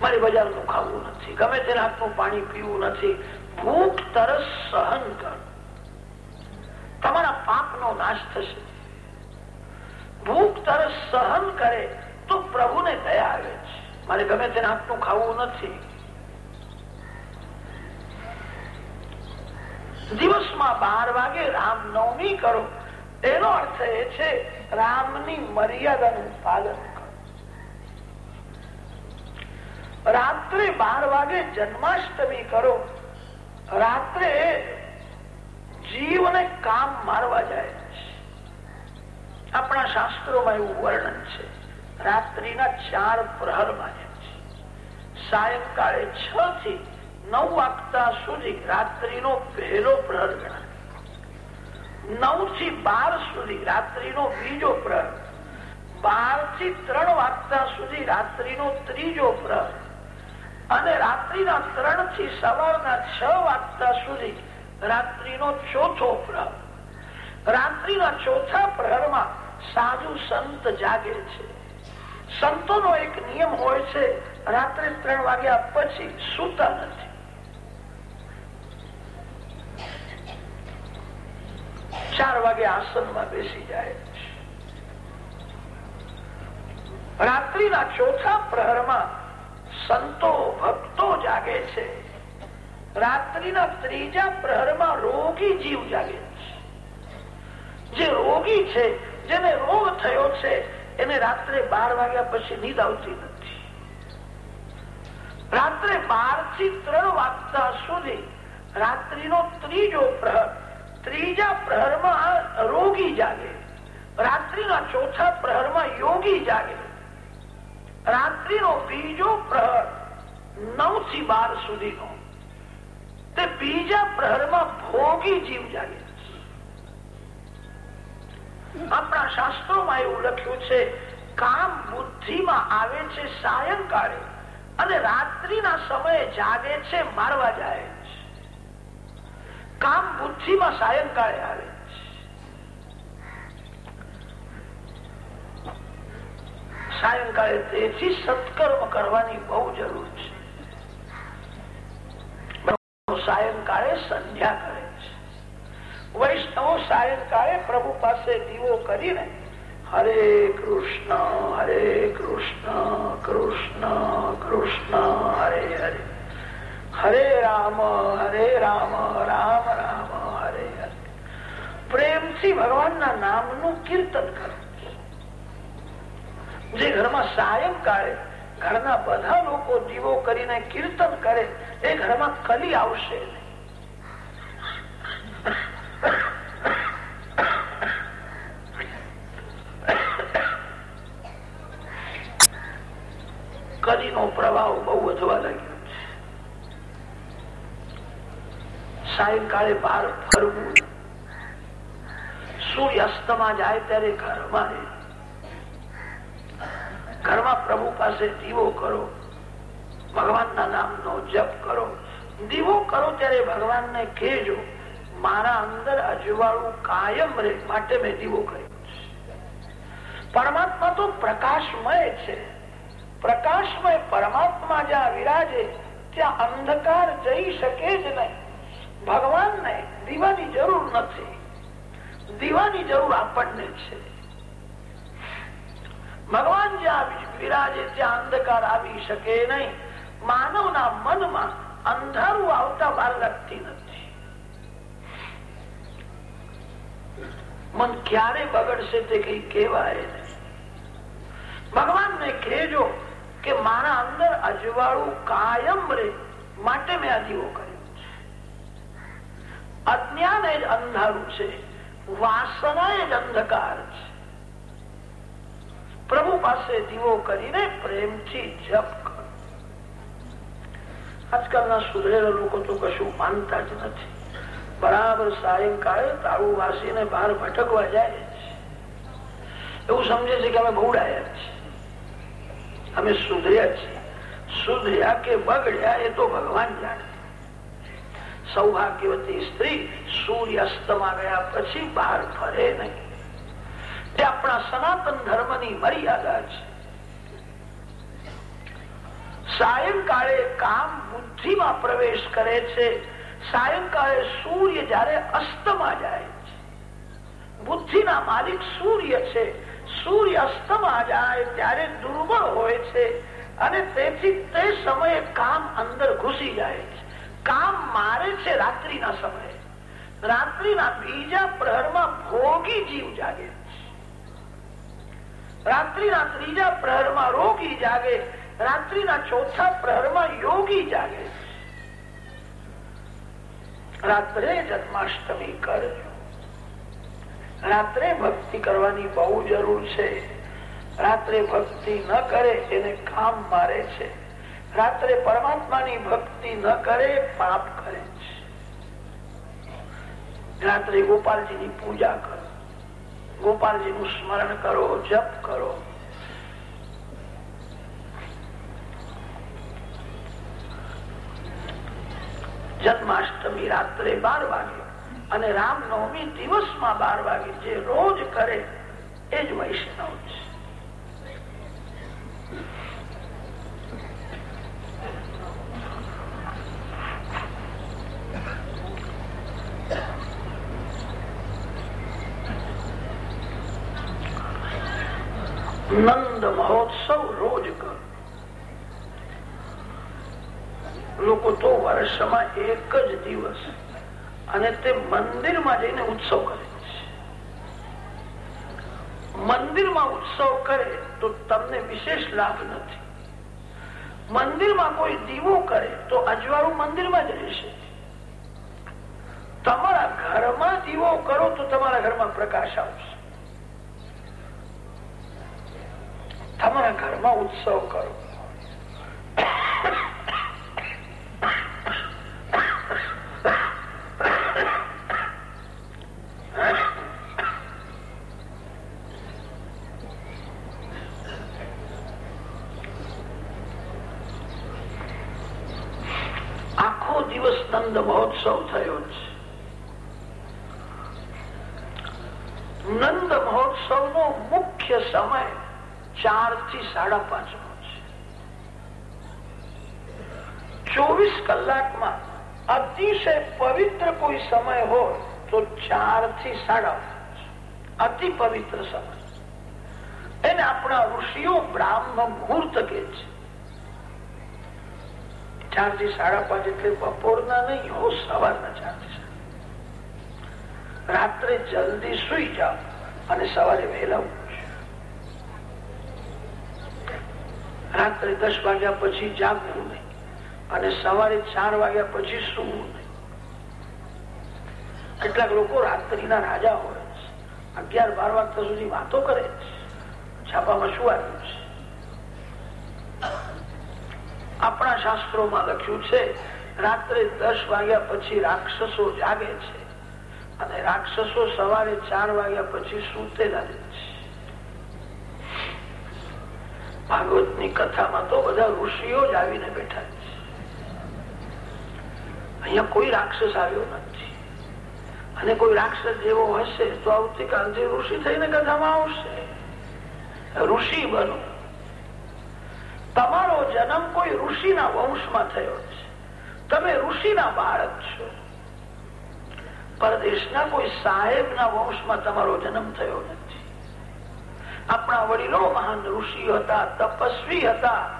Speaker 1: મારે બજારનું ખાવું નથી. ગમે તેના હાથનું પાણી પીવું નથી. ભૂખ તરસ સહન કર. તમારા પાપનો નાશ થશે. ભૂખ તરસ સહન કરે તો પ્રભુને દયા આવે છે. મારે ગમે તેના આટલું ખાવું નથી. દિવસમાં બાર વાગે રામનવમી કરો. એનો અર્થ એ છે, રામની મર્યાદાનું પાલન કરો. રાત્રે બાર વાગે જન્માષ્ટમી કરો. રાત્રે જીવને કામ મારવા જાય. આપણા શાસ્ત્રોમાં એવું વર્ણન છે. રાત્રિના ચાર પ્રહરમાં સાયંકાળે છ થી નવ વાગતા સુધી રાત્રિનો પહેલો પ્રહર ગણાય. નવથી બાર સુધી રાત્રિનો બીજો પ્રહર. બારથી ત્રણ વાગતા સુધી રાત્રિનો ત્રીજો પ્રહર. અને રાત્રિના ત્રણથી સવારના છ વાગતા સુધી રાત્રિનો ચોથો પ્રહર. રાત્રિના ચોથા પ્રહરમાં સાધુ સંત જાગે છે. સંતોનો એક નિયમ હોય છે, રાત્રે ત્રણ વાગ્યા પછી સુતા નથી. ચાર વાગે આસનમાં બેસી જાય રાત્રિના ચોથા પ્રહરમાં સંતો, ભક્તો જાગે છે. રાત્રિના ત્રીજા પ્રહરમાં રોગી જીવ જાગે છે. જે રોગી છે, જેને રોગ થયો છે, એને રાત્રે બાર વાગ્યા પછી નીંદ આવતી નથી. રાત્રે બારથી ત્રણ વાગતા સુધી રાત્રિનો ત્રીજો પ્રહર, ત્રીજા પ્રહરમાં રોગી જાગે. રાત્રિના ચોથા પ્રહરમાં યોગી જાગે. રાત્રિનો બીજો પ્રહર નવથી બાર સુધીનો. તે બીજા પ્રહરમાં ભોગી જીવ જાગે. આપણા શાસ્ત્રોમાં એવું લખ્યું છે, કામ બુદ્ધિમાં આવે છે સાયંકાળે અને રાત રાત્રિના સમયે જાગે છે મારવા જાય છે. કામ બુદ્ધિમાં સાયંકાળે આવે છે. સાયંકાળે તેથી સત્કર્મ કરવાની બહુ જરૂર છે. સાયંકાળે સંધ્યા કરે વૈષ્ણવો સાયંકાળે પ્રભુ પાસે દીવો કરીને હરે કૃષ્ણ હરે કૃષ્ણ કૃષ્ણ કૃષ્ણ, હરે હરે. હરે રામ હરે રામ રામ રામ, હરે હરે. પ્રેમથી ભગવાનના નામનું કીર્તન કરો. જે ઘરમાં સાયંકાળે ઘરના બધા લોકો દીવો કરીને કીર્તન કરે, એ ઘરમાં કલી આવશે. કલીનો પ્રભાવ બહુ વધવા લાગ્યો છે સાયંકાળે બહાર ફરવું. સૂર્યાસ્તમાં જાય ત્યારે ઘરમાં ઘરમાં પ્રભુ પાસે દીવો કરો. ભગવાનના નામનો જપ કરો. દીવો કરો ત્યારે ભગવાનને કહેજો, મારા અંદર અજવાળું કાયમ રહે. માટે મેં દીવો કર્યો પરમાત્મા તો પ્રકાશમય છે. પ્રકાશમય પરમાત્મા જ્યાં વિરાજે, ત્યાં અંધકાર જઈ શકે જ નહીં. ભગવાનને દીવાની જરૂર નથી. દીવાની જરૂર આપણને છે. ભગવાન જ્યાં વિરાજે ત્યાં અંધકાર આવી શકે નહીં. માનવના મનમાં અંધારું આવતા વાર લાગતી નથી. મન ક્યારે બગડશે તે કઈ કહેવાય નહીં. ભગવાનને કહેજો કે મારા અંદર અજવાળું કાયમ રે માટે મેં આ દીવો કર્યો. અજ્ઞાન એ જ અંધારું છે વાસના એ જ અંધકાર છે પ્રભુ પાસે દીવો કરીને પ્રેમથી જપ કરો આજકાલના સુધરેલા લોકો તો કશું માનતા જ નથી બરાબર સાયંકાળે તાળું વાસીને બહાર ભટકવા જાય છે એવું સમજે છે કે અમે બહુડાયા છીએ। અમે સુધર્યા છીએ। સુધર્યા કે બગડ્યા એ તો ભગવાન જાણે। સૌભાગ્યવતી સ્ત્રી સૂર્યાસ્તમાં ગયા પછી બહાર ફરે નહીં. તે આપણા સનાતન ધર્મની મર્યાદા છે. સાયંકાળે કામ બુદ્ધિમાં પ્રવેશ કરે છે. સાયંકાળે સૂર્ય જયારે અસ્તમાં જાય છે. બુદ્ધિના માલિક સૂર્ય છે. સૂર્ય અસ્તમાં જાય ત્યારે દુર્બળ હોય છે અને તેથી તે સમયે કામ અંદર ઘૂસી જાય છે. કામ મારે છે રાત્રિના સમયે. રાત્રિના બીજા પ્રહરમાં ભોગી જીવ જાગે. રાત્રિના ત્રીજા પ્રહરમાં રોગી જાગે. રાત્રિના ચોથા પ્રહરમાં યોગી જાગે. રાત્રે જન્માષ્ટમી કરજો. રાત્રે ભક્તિ કરવાની બહુ જરૂર છે. રાત્રે ભક્તિ ન કરે, એને કામ મારે છે. રાત્રે પરમાત્માની ભક્તિ ન કરે, પાપ કરે છે. રાત્રે ગોપાલજીની પૂજા કરો. ગોપાલજી નું સ્મરણ કરો, જપ કરો. જન્માષ્ટમી રાત્રે બાર વાગે અને રામનવમી દિવસમાં બાર વાગે જે રોજ કરે, એ જ વૈષ્ણવ છે. નંદ મહોત્સવ રોજ કરો લોકો તો વર્ષમાં એક જ દિવસ અને તે મંદિરમાં જઈને ઉત્સવ કરે છે મંદિરમાં ઉત્સવ કરે તો તમને વિશેષ લાભ નથી મંદિરમાં કોઈ દીવો કરે તો અજવાળું મંદિરમાં જ રહેશે તમારા ઘરમાં દીવો કરો તો તમારા ઘરમાં પ્રકાશ આવશે ઘરમાં ઉત્સવ કરો દિવસ નંદ મહોત્સવ થયો છે નંદ મહોત્સવ નો મુખ્ય સમય ચારથી સાડા પાંચ નો છે ચોવીસ કલાકમાં અતિશય પવિત્ર કોઈ સમય હોય તો ચાર થી સાડા અતિ પવિત્ર સમય એને આપણા ઋષિઓ બ્રાહ્મ મુહૂર્ત કે છે. ચારથી સાડા પાંચ એટલે બપોરના નહીં, હો સવારના ચારથી રાત્રે જલ્દી સુઈ જાઓ અને સવારે વહેલા રાત્રે દસ વાગ્યા પછી જાગવું નહીં અને સવારે ચાર વાગ્યા પછી સુવું કેટલાક લોકો રાત્રિના રાજા હોય અગિયાર, બાર વાગ્યા સુધી વાતો કરે છાપામાં શું આવ્યું છે? આપણા શાસ્ત્રોમાં લખ્યું છે, રાત્રે દસ વાગ્યા પછી રાક્ષસો જાગે છે અને રાક્ષસો સવારે ચાર વાગ્યા પછી સૂતેલા છે. ભાગવતની કથામાં તો બધા ઋષિઓ જ આવીને બેઠા છે. અહીંયા કોઈ રાક્ષસ આવ્યો નથી. અને કોઈ રાક્ષસ જેવો હશે તો આવતીકાલથી ઋષિ થઈને કથામાં આવશે. ઋષિ બનો. તમારો જન્મ કોઈ ઋષિના વંશમાં થયો છે. તમે ઋષિના બાળક છો. પરદેશના કોઈ સાહેબના વંશમાં તમારો જન્મ થયો નથી. આપણા વડીલો મહાન ઋષિ હતા, તપસ્વી હતા.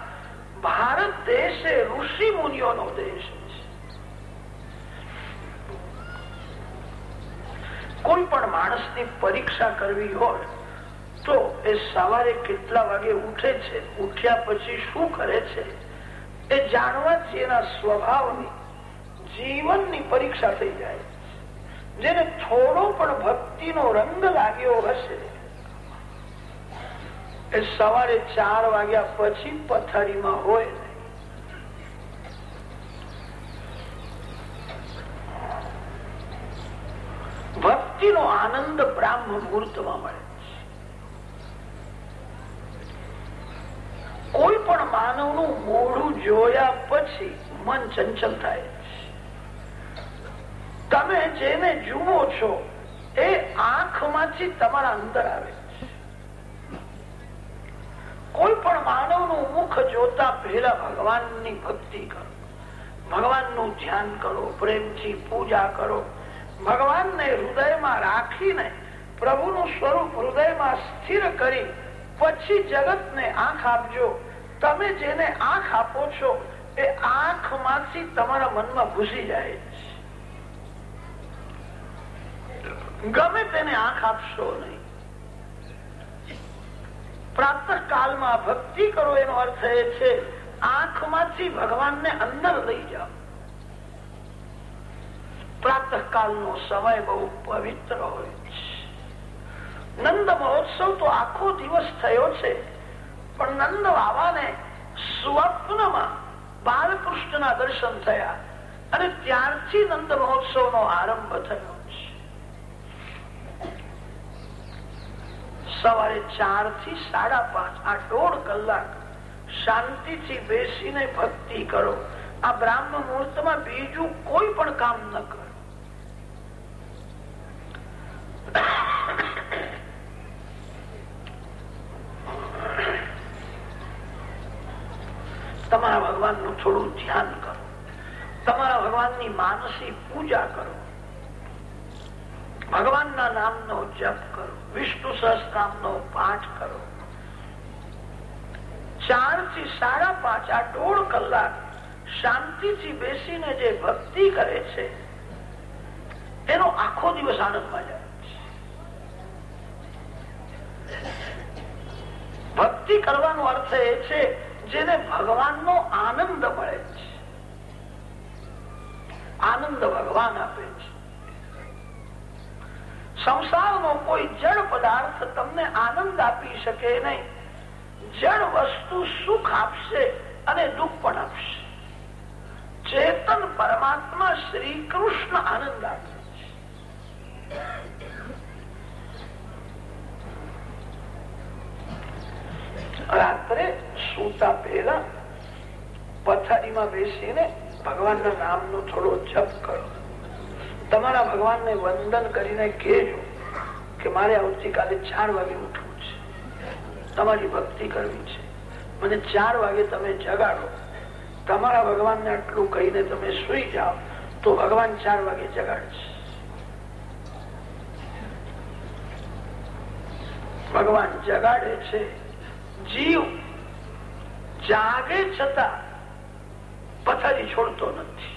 Speaker 1: ભારત દેશ ઋષિ મુનિઓનો દેશ છે કોઈ પણ માણસની પરીક્ષા કરવી હોય, તો એ સવારે કેટલા વાગે ઉઠે છે, ઉઠ્યા પછી શું કરે છે, એ જાણવાથી એના સ્વભાવની જીવનની પરીક્ષા થઈ જાય જેને થોડો પણ ભક્તિનો રંગ લાગ્યો હશે, એ સવારે ચાર વાગ્યા પછી પથારીમાં હોય ભક્તિનો આનંદ બ્રાહ્મ મુહૂર્તમાં મળે કોઈ પણ માનવનું મોઢું જોયા પછી મન ચંચલ થાય તમે જેને જુઓ છો, એ આંખમાંથી તમારા અંદર આવે કોઈ પણ માનવનું મુખ જોતા પહેલા ભગવાનની ભક્તિ કરો. ભગવાનનું ધ્યાન કરો, પ્રેમથી પૂજા કરો. ભગવાનને હૃદયમાં રાખીને પ્રભુનું સ્વરૂપ હૃદયમાં સ્થિર કરી પછી જગતને આંખ આપજો. તમે જેને આંખ આપો છો, એ આંખમાંથી તમારા મનમાં ઘૂસી જાય ગમે તેને આંખ આપશો નહીં. પ્રાતઃ કાલમાં ભક્તિ કરો એનો અર્થ એ છે, આંખમાંથી ભગવાનને અંદર લઈ જાઓ. પ્રાતઃ કાળનો સમય બહુ પવિત્ર હોય છે. નંદ મહોત્સવ તો આખો દિવસ થયો છે. પણ નંદ બાબાને સ્વપ્નમાં બાલકૃષ્ણના દર્શન થયા અને ત્યારથી નંદ મહોત્સવનો આરંભ થયો સવારે ચારથી સાડા પાંચ, આ દોઢ કલાક શાંતિથી બેસીને ભક્તિ કરો. આ બ્રાહ્મ મુહૂર્તમાં બીજું કોઈ પણ કામ ન કરો તમારા ભગવાનનું થોડું ધ્યાન કરો. તમારા ભગવાનની માનસી પૂજા કરો. ભગવાનના નામનો જપ કરો. વિષ્ણુ સહસ્ત્રામનો પાઠ કરો. ચારથી સાડા પાંચ, આ દોઢ કલાક શાંતિથી બેસીને જે ભક્તિ કરે છે, એનો આખો દિવસ આનંદમાં જાય ભક્તિ કરવાનો અર્થ એ છે જેને ભગવાનનો આનંદ મળે છે. આનંદ ભગવાન આપે છે. સંસારનો કોઈ જળ પદાર્થ તમને આનંદ આપી શકે નહીં. જળ વસ્તુ સુખ આપશે અને દુઃખ પણ આપશે. ચેતન પરમાત્મા શ્રી કૃષ્ણ આનંદ આપે રાત્રે સૂતા પહેલા પથારીમાં બેસીને ભગવાનના નામનો થોડો જપ કરો. તમારા ભગવાનને વંદન કરીને કહેજો કે મારે આવતીકાલે ચાર વાગે ઉઠવું છે. તમારી ભક્તિ કરવી છે. મને ચાર વાગે તમે જગાડો. તમારા ભગવાનને આટલું કહીને તમે સુઈ જાઓ તો ભગવાન ચાર વાગે જગાડશે. ભગવાન જગાડે છે. જીવ જાગે છતાં પથારી છોડતો નથી.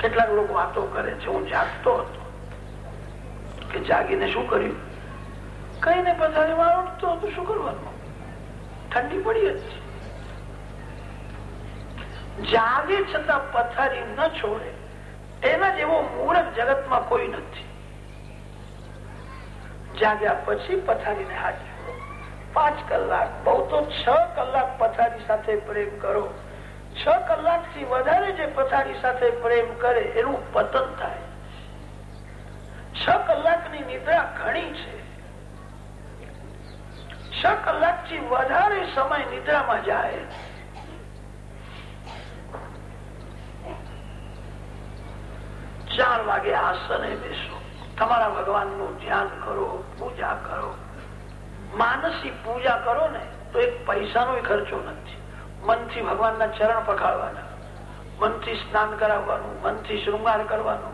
Speaker 1: કેટલાક લોકો વાતો કરે છે, હું જાગતો હતો કે જાગીને શું કર્યું? કઈ ને પથારીમાં ઉઠતો હતો, શું કરવાનું? ઠંડી પડી જ જાગે છતાં પથારી ન છોડે, એના જેવો મૂર્ખ જગતમાં કોઈ નથી. જાગ્યા પછી પથારીને હાજર પાંચ કલાક, બહુ તો છ કલાક પથારી સાથે પ્રેમ કરો. છ કલાકથી વધારે જે પથારી સાથે પ્રેમ કરે, એનું પતન થાય. છ કલાકની નિદ્રા ઘણી છે. છ કલાકથી વધારે સમય નિદ્રામાં જાય. ચાર વાગે આસને બેસો. તમારા ભગવાનનું ધ્યાન કરો, પૂજા કરો. માનસી પૂજા કરો ને, તો એક પૈસાનો ખર્ચો નથી. મનથી ભગવાનના ચરણ પખાડવાના મનથી સ્નાન કરાવવાનું, મનથી શૃંગાર કરવાનો.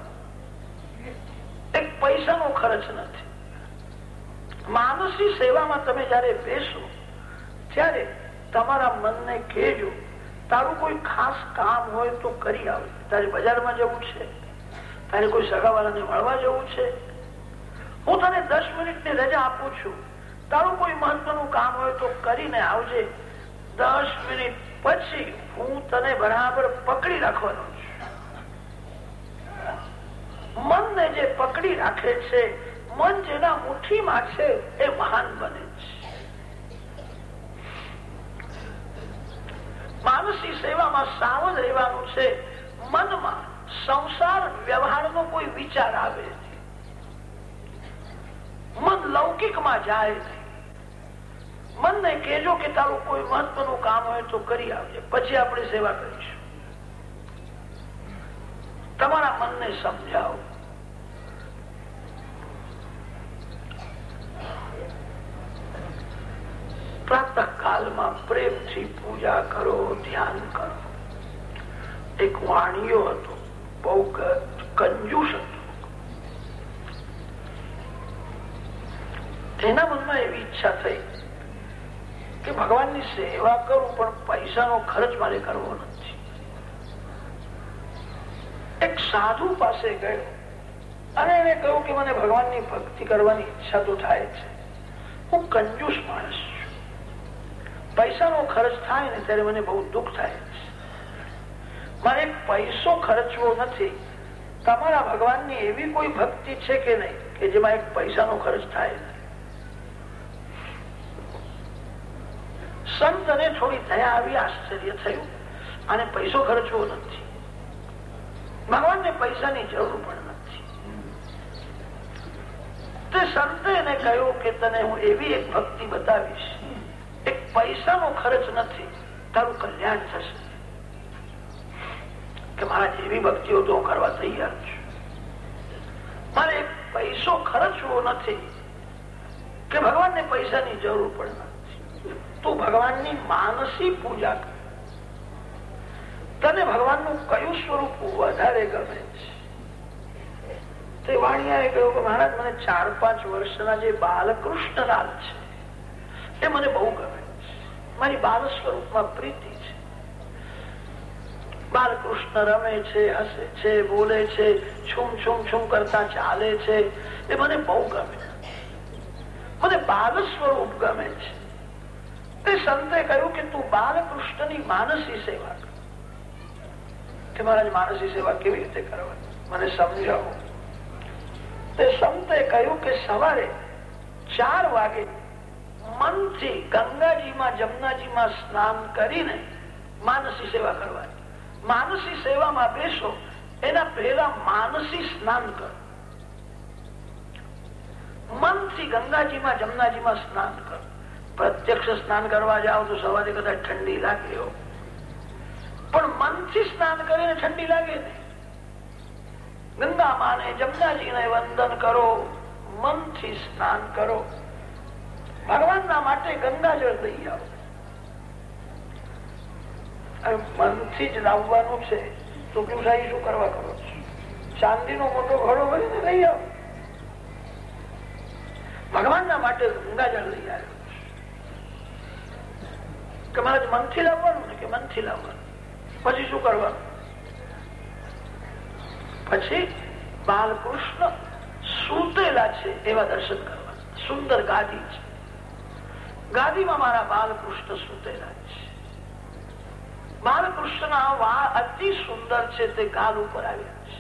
Speaker 1: એક પૈસાનો ખર્ચ નથી. માનસી સેવામાં તમે જયારે બેસો, ત્યારે તમારા મનને કહેજો, તારું કોઈ ખાસ કામ હોય તો કરી આવે. તારે બજારમાં જવું છે? તારે કોઈ સગાવાળાને મળવા જવું છે? હું તને દસ મિનિટની રજા આપું છું. તારું કોઈ મહત્વનું કામ હોય તો કરીને આવજે. દસ મિનિટ પછી હું તને બરાબર પકડી રાખવાનો મનને જે પકડી રાખે છે, મન જેના મુઠ્ઠીમાં છે, એ મહાન બને છે. માનસી સેવામાં સાવધ રહેવાનું છે, મનમાં સંસાર વ્યવહારનો કોઈ વિચાર આવે નહીં મન લૌકિકમાં જાય નહીં મનને કહેજો કે તારું કોઈ મહત્વનું કામ હોય તો કરી આવજે પછી આપણે સેવા કરીશું। તમારા મનને સમજાવો। પ્રાતઃ કાલમાં પ્રેમથી પૂજા કરો, ધ્યાન કરો। એક વાણીઓ હતો બહુ કંજૂસ તેના મનમાં એવી ઈચ્છા થઈ કે ભગવાનની સેવા કરું પણ પૈસાનો ખર્ચ મારે કરવો નથી એક સાધુ પાસે ગયો અને એને કહ્યું કે મને ભગવાનની ભક્તિ કરવાની ઈચ્છા તો થાય છે. હું કંજૂસ માણસ છું. પૈસાનો ખર્ચ થાય ને ત્યારે મને બહુ દુઃખ થાય. મારે પૈસો ખર્ચવો નથી. તમારા ભગવાનની એવી કોઈ ભક્તિ છે કે નહીં કે જેમાં એક પૈસાનો ખર્ચ થાય સંતને થોડી દયા આવી આશ્ચર્ય થયું અને પૈસો ખર્ચવો નથી. ભગવાનને પૈસાની જરૂર પણ નથી. તે સંતે એને કહ્યું કે તને હું એવી એક ભક્તિ બતાવીશ. એક પૈસાનો ખર્ચ નથી. તારું કલ્યાણ થશે. કે મારા જેવી ભક્તિઓ તો કરવા તૈયાર છું. મારે પૈસો ખર્ચવો નથી કે ભગવાનને પૈસાની જરૂર પણ નથી. તું ભગવાનની માનસી પૂજા કર. તને ભગવાનનું કયું સ્વરૂપ વધારે ગમે છે? તે વાણિયાએ કહ્યું કે મહારાજ, મને ચાર પાંચ વર્ષના જે બાલકૃષ્ણલાલ છે, એ મને બહુ ગમે છે. મારી બાલ સ્વરૂપમાં પ્રીતિ બાલકૃષ્ણ રમે છે, હસે છે, બોલે છે, છુમ છુમ છુમ કરતા ચાલે છે. એ મને બહુ ગમે. મને બાલ સ્વરૂપ ગમે છે. તે સંતે કહ્યું કે તું બાલકૃષ્ણની માનસી સેવા મહારાજ, માનસી સેવા કેવી રીતે કરવાની? મને સમજાવો. તે સંતે કહ્યું કે સવારે ચાર વાગે મનથી ગંગાજીમાં, જમનાજીમાં સ્નાન કરીને માનસી સેવા કરવાની. માનસી સેવામાં બેસો, એના પહેલા માનસી સ્નાન કરો. મનથી ગંગાજીમાં, જમનાજીમાં સ્નાન કરો. પ્રત્યક્ષ સ્નાન કરવા જાઓ તો સવારે કદાચ ઠંડી લાગે પણ મનથી સ્નાન કરીને ઠંડી લાગે નહીં. ગંગા માને, જમનાજીને વંદન કરો, મનથી સ્નાન કરો. ભગવાનના માટે ગંગાજળ લઈ આવો. મનથી જ લાવવાનું છે. તો પીવસાઈ શું કરવા કરો ચાંદી નો મોટો ઘડો હોય ને લઈ ભગવાન ભગવાનના માટે ગંગાજળ લઈ આવ્યો કે મારે મનથી લાવવાનું ને કે મનથી લાવવાનું? પછી શું કરવાનું? પછી બાલકૃષ્ણ સૂતેલા છે એવા દર્શન કરવા. સુંદર ગાદી છે. ગાદીમાં મારા બાલકૃષ્ણ સૂતેલા છે. બાલકૃષ્ણના વાળ અતિ સુંદર છે તે ગાલ ઉપર આવ્યા છે.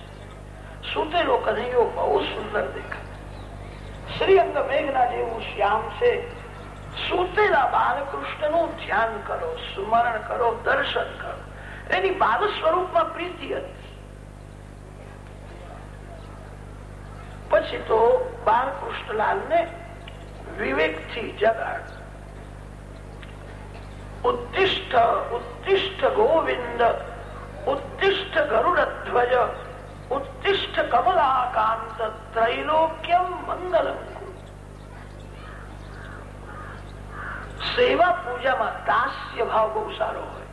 Speaker 1: સુતેલો કનૈયો બહુ સુંદર દેખાય શ્રી અંગ મેઘના જેવું શ્યામ છે. સુતેલા બાલકૃષ્ણનું ધ્યાન કરો, સ્મરણ કરો, દર્શન કરો. એની બાલ સ્વરૂપમાં પ્રીતિ હતી. પછી તો બાલકૃષ્ણલાલ ને વિવેકથી જગાડ ઉત્તિષ્ઠ ઉત્તિષ્ઠ ગોવિંદ ઉત્તિષ્ઠ ગરુડ ધ્વજ ઉત્તિષ્ઠ કમલાકાંત ત્રૈલોક્યમ મંગલમ સેવા પૂજામાં દાસ્ય ભાવ બહુ સારો હોય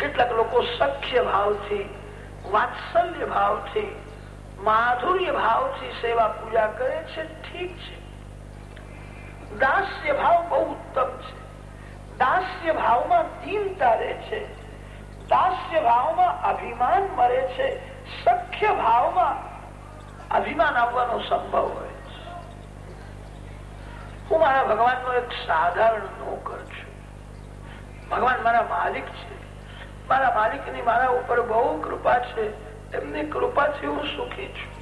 Speaker 1: કેટલાક લોકો સખ્ય ભાવથી, વાત્સલ્ય ભાવથી, માધુર્ય ભાવથી સેવા પૂજા કરે છે, ઠીક છે. દાસ્ય ભાવ બહુ ઉત્તમ છે. દાસ્ય ભાવમાં દીનતા રહે છે. દાસ્ય ભાવમાં અભિમાન મરે છે. સખ્ય ભાવમાં અભિમાન આવવાનો સંભવ હોય હું મારા ભગવાનનો એક સાધારણ નોકર છું. ભગવાન મારા માલિક છે. મારા માલિકની મારા ઉપર બહુ કૃપા છે. એમની કૃપાથી હું સુખી છું.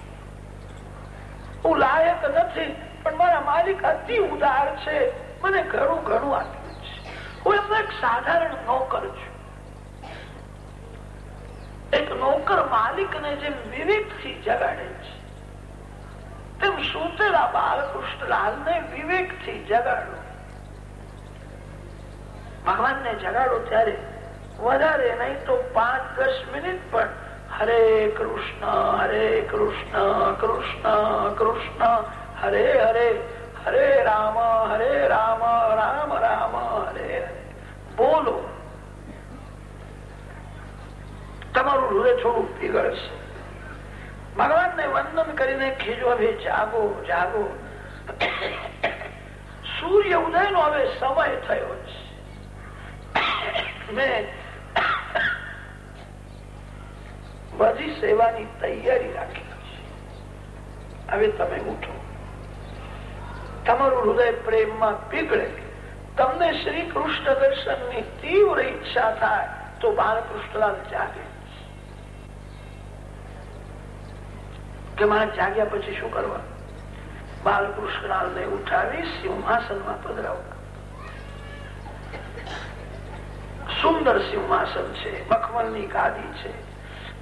Speaker 1: હું લાયક નથી. પણ મારા માલિક અતિ ઉદાર છે. મને ઘણું ઘણું આપ્યું છે. હું એમનો એક સાધારણ નોકર છું. એક નોકર માલિક ને જેમ વિવેકથી જગાડે છે, તેમ સુતેલા બાલકૃષ્ણલાલ ને વિવેકથી જગાડો. ભગવાન ને જગાડો ત્યારે વધારે નહીં તો પાંચ દસ મિનિટ પણ હરે કૃષ્ણ હરે કૃષ્ણ કૃષ્ણ કૃષ્ણ. હરે હરે હરે રામ હરે રામ રામ રામ હરે બોલો તમારું હૃદય થોડું પીગળશે ભગવાન ને વંદન કરીને ખીજો હવે જાગો જાગો. સૂર્ય ઉદય નો હવે સમય થયો છે. મેં બધી સેવાની તૈયારી રાખી છે. હવે તમે ઉઠો. તમારું હૃદય પ્રેમમાં પીગળે. તમને શ્રી કૃષ્ણ દર્શનની તીવ્ર ઈચ્છા થાય તો બાળકૃષ્ણલાલ જાગે. કે મારા જાગ્યા પછી શું કરવા? બાલકૃષ્ણલાલ ને ઉઠાવી સિંહાસનમાં પધરાવવા. સુંદર સિંહાસન છે મખમલની ગાદી છે.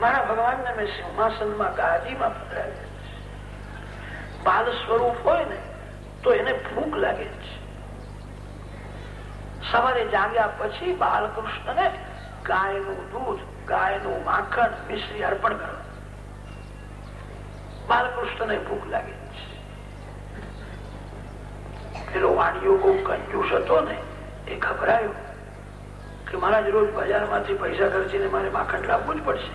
Speaker 1: મારા ભગવાન ને મેં સિંહાસનમાં ગાદીમાં પધરાવ્યા બાલ સ્વરૂપ હોય ને તો એને ભૂખ લાગે છે સવારે જાગ્યા પછી બાલકૃષ્ણને ગાયનું દૂધ, ગાયનું માખણ મિશ્રી અર્પણ કરવા બાલકૃષ્ણને ભૂખ લાગે છે પેલો વાણીઓ બહુ કંજૂસ હતો ને, એ ખબરાયો કે મારા રોજ બજારમાંથી પૈસા ખર્ચીને મારે માખણ લાવવું જ પડશે.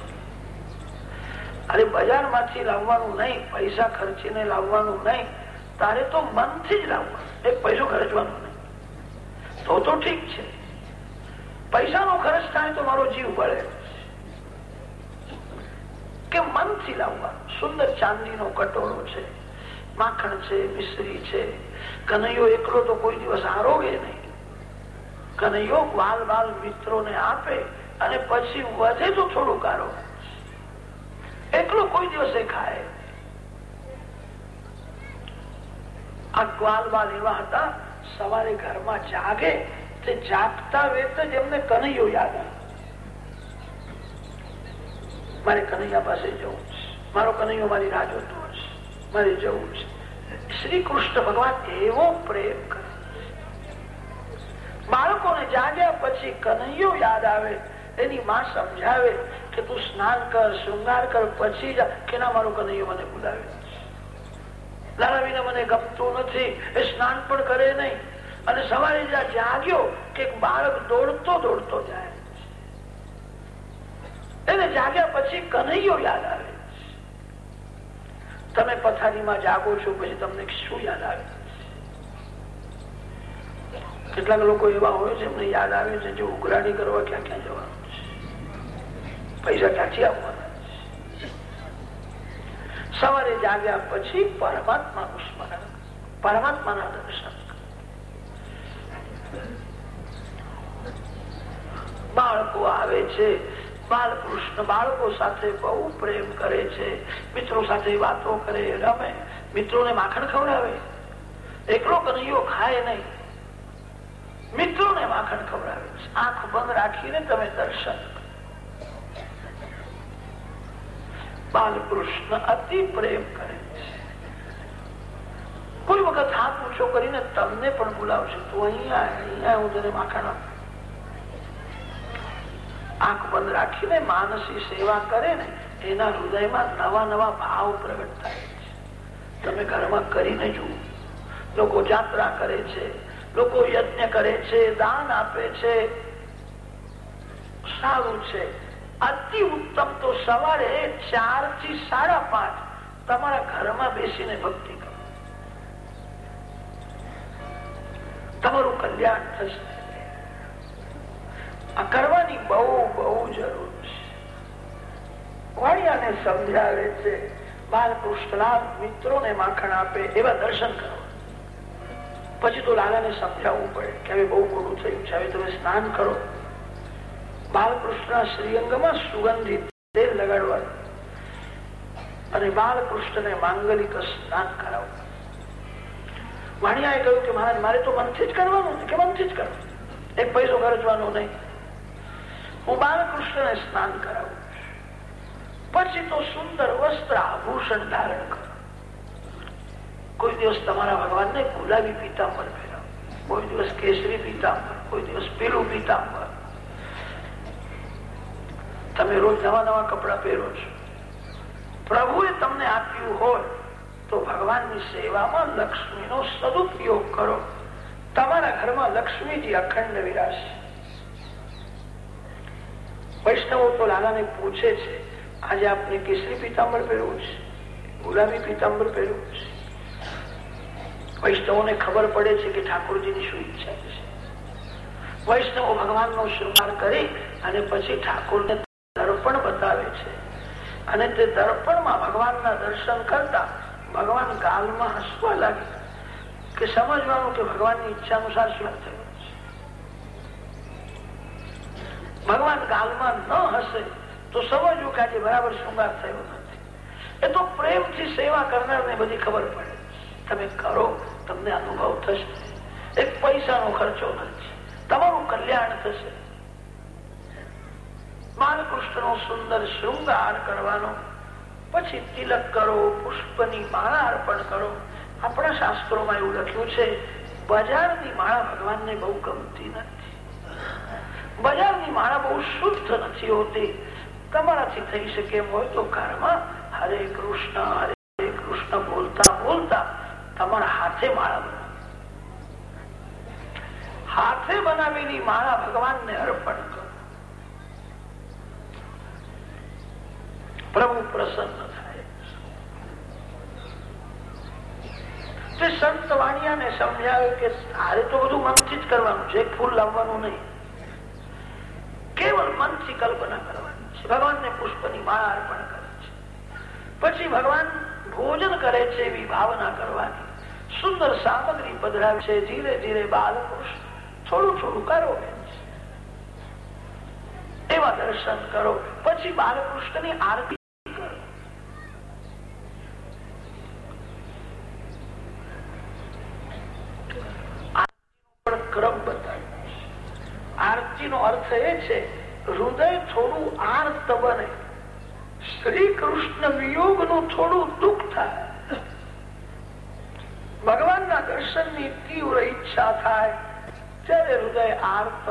Speaker 1: અરે બજારમાંથી લાવવાનું નહીં, પૈસા ખર્ચીને લાવવાનું નહીં. તારે તો મનથી જ લાવવાનું એક પૈસો ખર્ચવાનો તો તો ઠીક છે. પૈસાનો ખર્ચ થાય તો મારો જીવ બળે. કે મનથી લાવવા. સુંદર ચાંદીનો કટોરો છે, માખણ છે, મિશ્રી છે. કનૈયો એકલો તો કોઈ દિવસ આરોગે નહીં. કનૈયો બાલ બાલ મિત્રોને આપે અને પછી વધે તો થોડુંક આરોગે. એકલો કોઈ દિવસે ખાય. આ ગ્વાલ બાલ એવા હતા, સવારે ઘરમાં જાગે, તે જાગતા વેત જ એમને કનૈયો યાદ આવે. મારે કનૈયા પાસે જવું છે. મારો કનૈયો મારી રાહ જોતો હશે મારે જવું છે. શ્રી કૃષ્ણ ભગવાન એવો પ્રેમ કરે બાળકોને જાગ્યા પછી કનૈયો યાદ આવે, એની માં સમજાવે કે તું સ્નાન કર, શૃંગાર કર, પછી જા, કે ના મારો કનૈયો મને બોલાવે. લાલા વિના મને ગમતું નથી. એ સ્નાન પણ કરે નહીં. અને સવારે જાગ્યો કે બાળક દોડતો દોડતો જાય. એને જાગ્યા પછી કનૈયો યાદ આવે. તમે પથારીમાં જાગો છો પછી તમને શું યાદ આવે? કેટલાક લોકો એવા હોય છે, એમને યાદ આવે છે, જે ઉઘરાણી કરવા ક્યાં ક્યાં જવાનું પૈસા ક્યાંથી આવવાના સવારે જાગ્યા પછી પરમાત્માનું સ્મરણ પરમાત્માના દર્શન. બાળકો આવે છે. બાલકૃષ્ણ બાળકો સાથે બહુ પ્રેમ કરે છે. મિત્રો સાથે વાતો કરે, રમે. મિત્રોને માખણ ખવડાવે. એકલો કનૈયો ખાય નહીં. મિત્રોને માખણ ખવડાવે આંખ બંધ રાખીને તમે દર્શન બાલકૃષ્ણ અતિ પ્રેમ કરે છે. કોઈ વખત હાથ ઊંચો કરીને તમને પણ બોલાવશે, તું અહીંયા અહીંયા હું તને માખણ આંખ બંધ રાખીને માનસી સેવા કરે ને, એના હૃદયમાં નવા નવા ભાવ પ્રગટ થાય છે. તમે ઘરમાં કરીને જુઓ. લોકો જાત્રા કરે છે, લોકો યજ્ઞ કરે છે, દાન આપે છે. સારું છે. અતિ ઉત્તમ તો સવારે ચારથી સાડા પાંચ તમારા ઘરમાં બેસીને ભક્તિ કરો. તમારું કલ્યાણ થશે. આ કરવાની બહુ બહુ જરૂર છે. વાણિયાને સમજાવે છે, બાલકૃષ્ણલાલ મિત્રોને માખણ આપે, એવા દર્શન કરો. પછી તો લાલાને સમજાવવું પડે કે હવે બહુ મોડું થયું છે, હવે તમે સ્નાન કરો. બાલકૃષ્ણ શ્રીઅંગમાં સુગંધિત તેલ લગાડવાનું. અને બાલકૃષ્ણને માંગલિક સ્નાન કરાવવું. વાણિયાએ કહ્યું કે મહારાજ, મારે તો મનથી જ કરવાનું કે મનથી જ કરવાનું એક પૈસો ખર્ચવાનો નહીં. હું બાલકૃષ્ણને સ્નાન કરાવું પછી તો સુંદર વસ્ત્ર આભૂષણ ધારણ કરો. કોઈ દિવસ તમારા ભગવાનને ગુલાબી પીતાંબર પહેરાવો. કોઈ દિવસ કેસરી પીતાંબર, કોઈ દિવસ પીલું પીતાંબર. તમે રોજ નવા નવા કપડા પહેરો છો. પ્રભુએ તમને આપ્યું હોય તો ભગવાનની સેવામાં લક્ષ્મીનો સદુપયોગ કરો. તમારા ઘરમાં લક્ષ્મીજી અખંડ વિરાશ વૈષ્ણવો તો લાલાને પૂછે છે, આજે આપને કેસરી પીતાંબર પહેરવું છે? ગુલાબી પીતાંબર પહેરવું છે? વૈષ્ણવોને ખબર પડે છે કે ઠાકોરજીની શું ઈચ્છા છે. વૈષ્ણવો ભગવાનનો શૃંગાર કરી અને પછી ઠાકોરને દર્પણ બતાવે છે. અને તે દર્પણમાં ભગવાનના દર્શન કરતા ભગવાન ગાલમાં હસવા લાગે કે સમજવાનું કે ભગવાનની ઈચ્છા અનુસાર શું થયું ભગવાન ગાલમાં ન હશે તો સમજવું કે આજે બરાબર શૃંગાર થયો નથી. એ તો પ્રેમથી સેવા કરનારને બધી ખબર પડે. તમે કરો, તમને અનુભવ થશે. એક પૈસાનો ખર્ચો નથી. તમારું કલ્યાણ થશે. બાલકૃષ્ણ નો સુંદર શૃંગાર કરવાનો. પછી તિલક કરો, પુષ્પની માળા અર્પણ કરો. આપણા શાસ્ત્રોમાં એવું લખ્યું છે, બજારની માળા ભગવાનને બહુ ગમતી નથી. બજારની માળા બહુ શુદ્ધ નથી હોતી. તમારાથી થઈ શકે એમ હોય તો કારમાં હરે કૃષ્ણ હરે કૃષ્ણ બોલતા બોલતા તમારા હાથે માળા બનાવો. હાથે બનાવેલી માળા ભગવાનને અર્પણ કરો. પ્રભુ પ્રસન્ન થાય. તે સંત વાણિયાને સમજાવ્યું કે તારે તો બધું મનથી જ કરવાનું છે, ફૂલ લાવવાનું નહીં. કેવળ મનથી કલ્પના કરવાની છે. ભગવાનને પુષ્પની માળા અર્પણ કરે છે. પછી ભગવાન ભોજન કરે છે એવી ભાવના કરવાની. સુંદર સામગ્રી પધરાવે છે, ધીરે ધીરે બાલકૃષ્ણ થોડું થોડું કરો. એવા દર્શન કરો. પછી બાલકૃષ્ણની આરતી કરો ક્રમ બતાવ્યો એ છે, હૃદય થોડું આર્ત બને. શ્રી કૃષ્ણ વિયોગનું થોડું દુઃખ થાય. દર્શનની તીવ્ર ઈચ્છા થાય, ત્યારે હૃદય આર્ત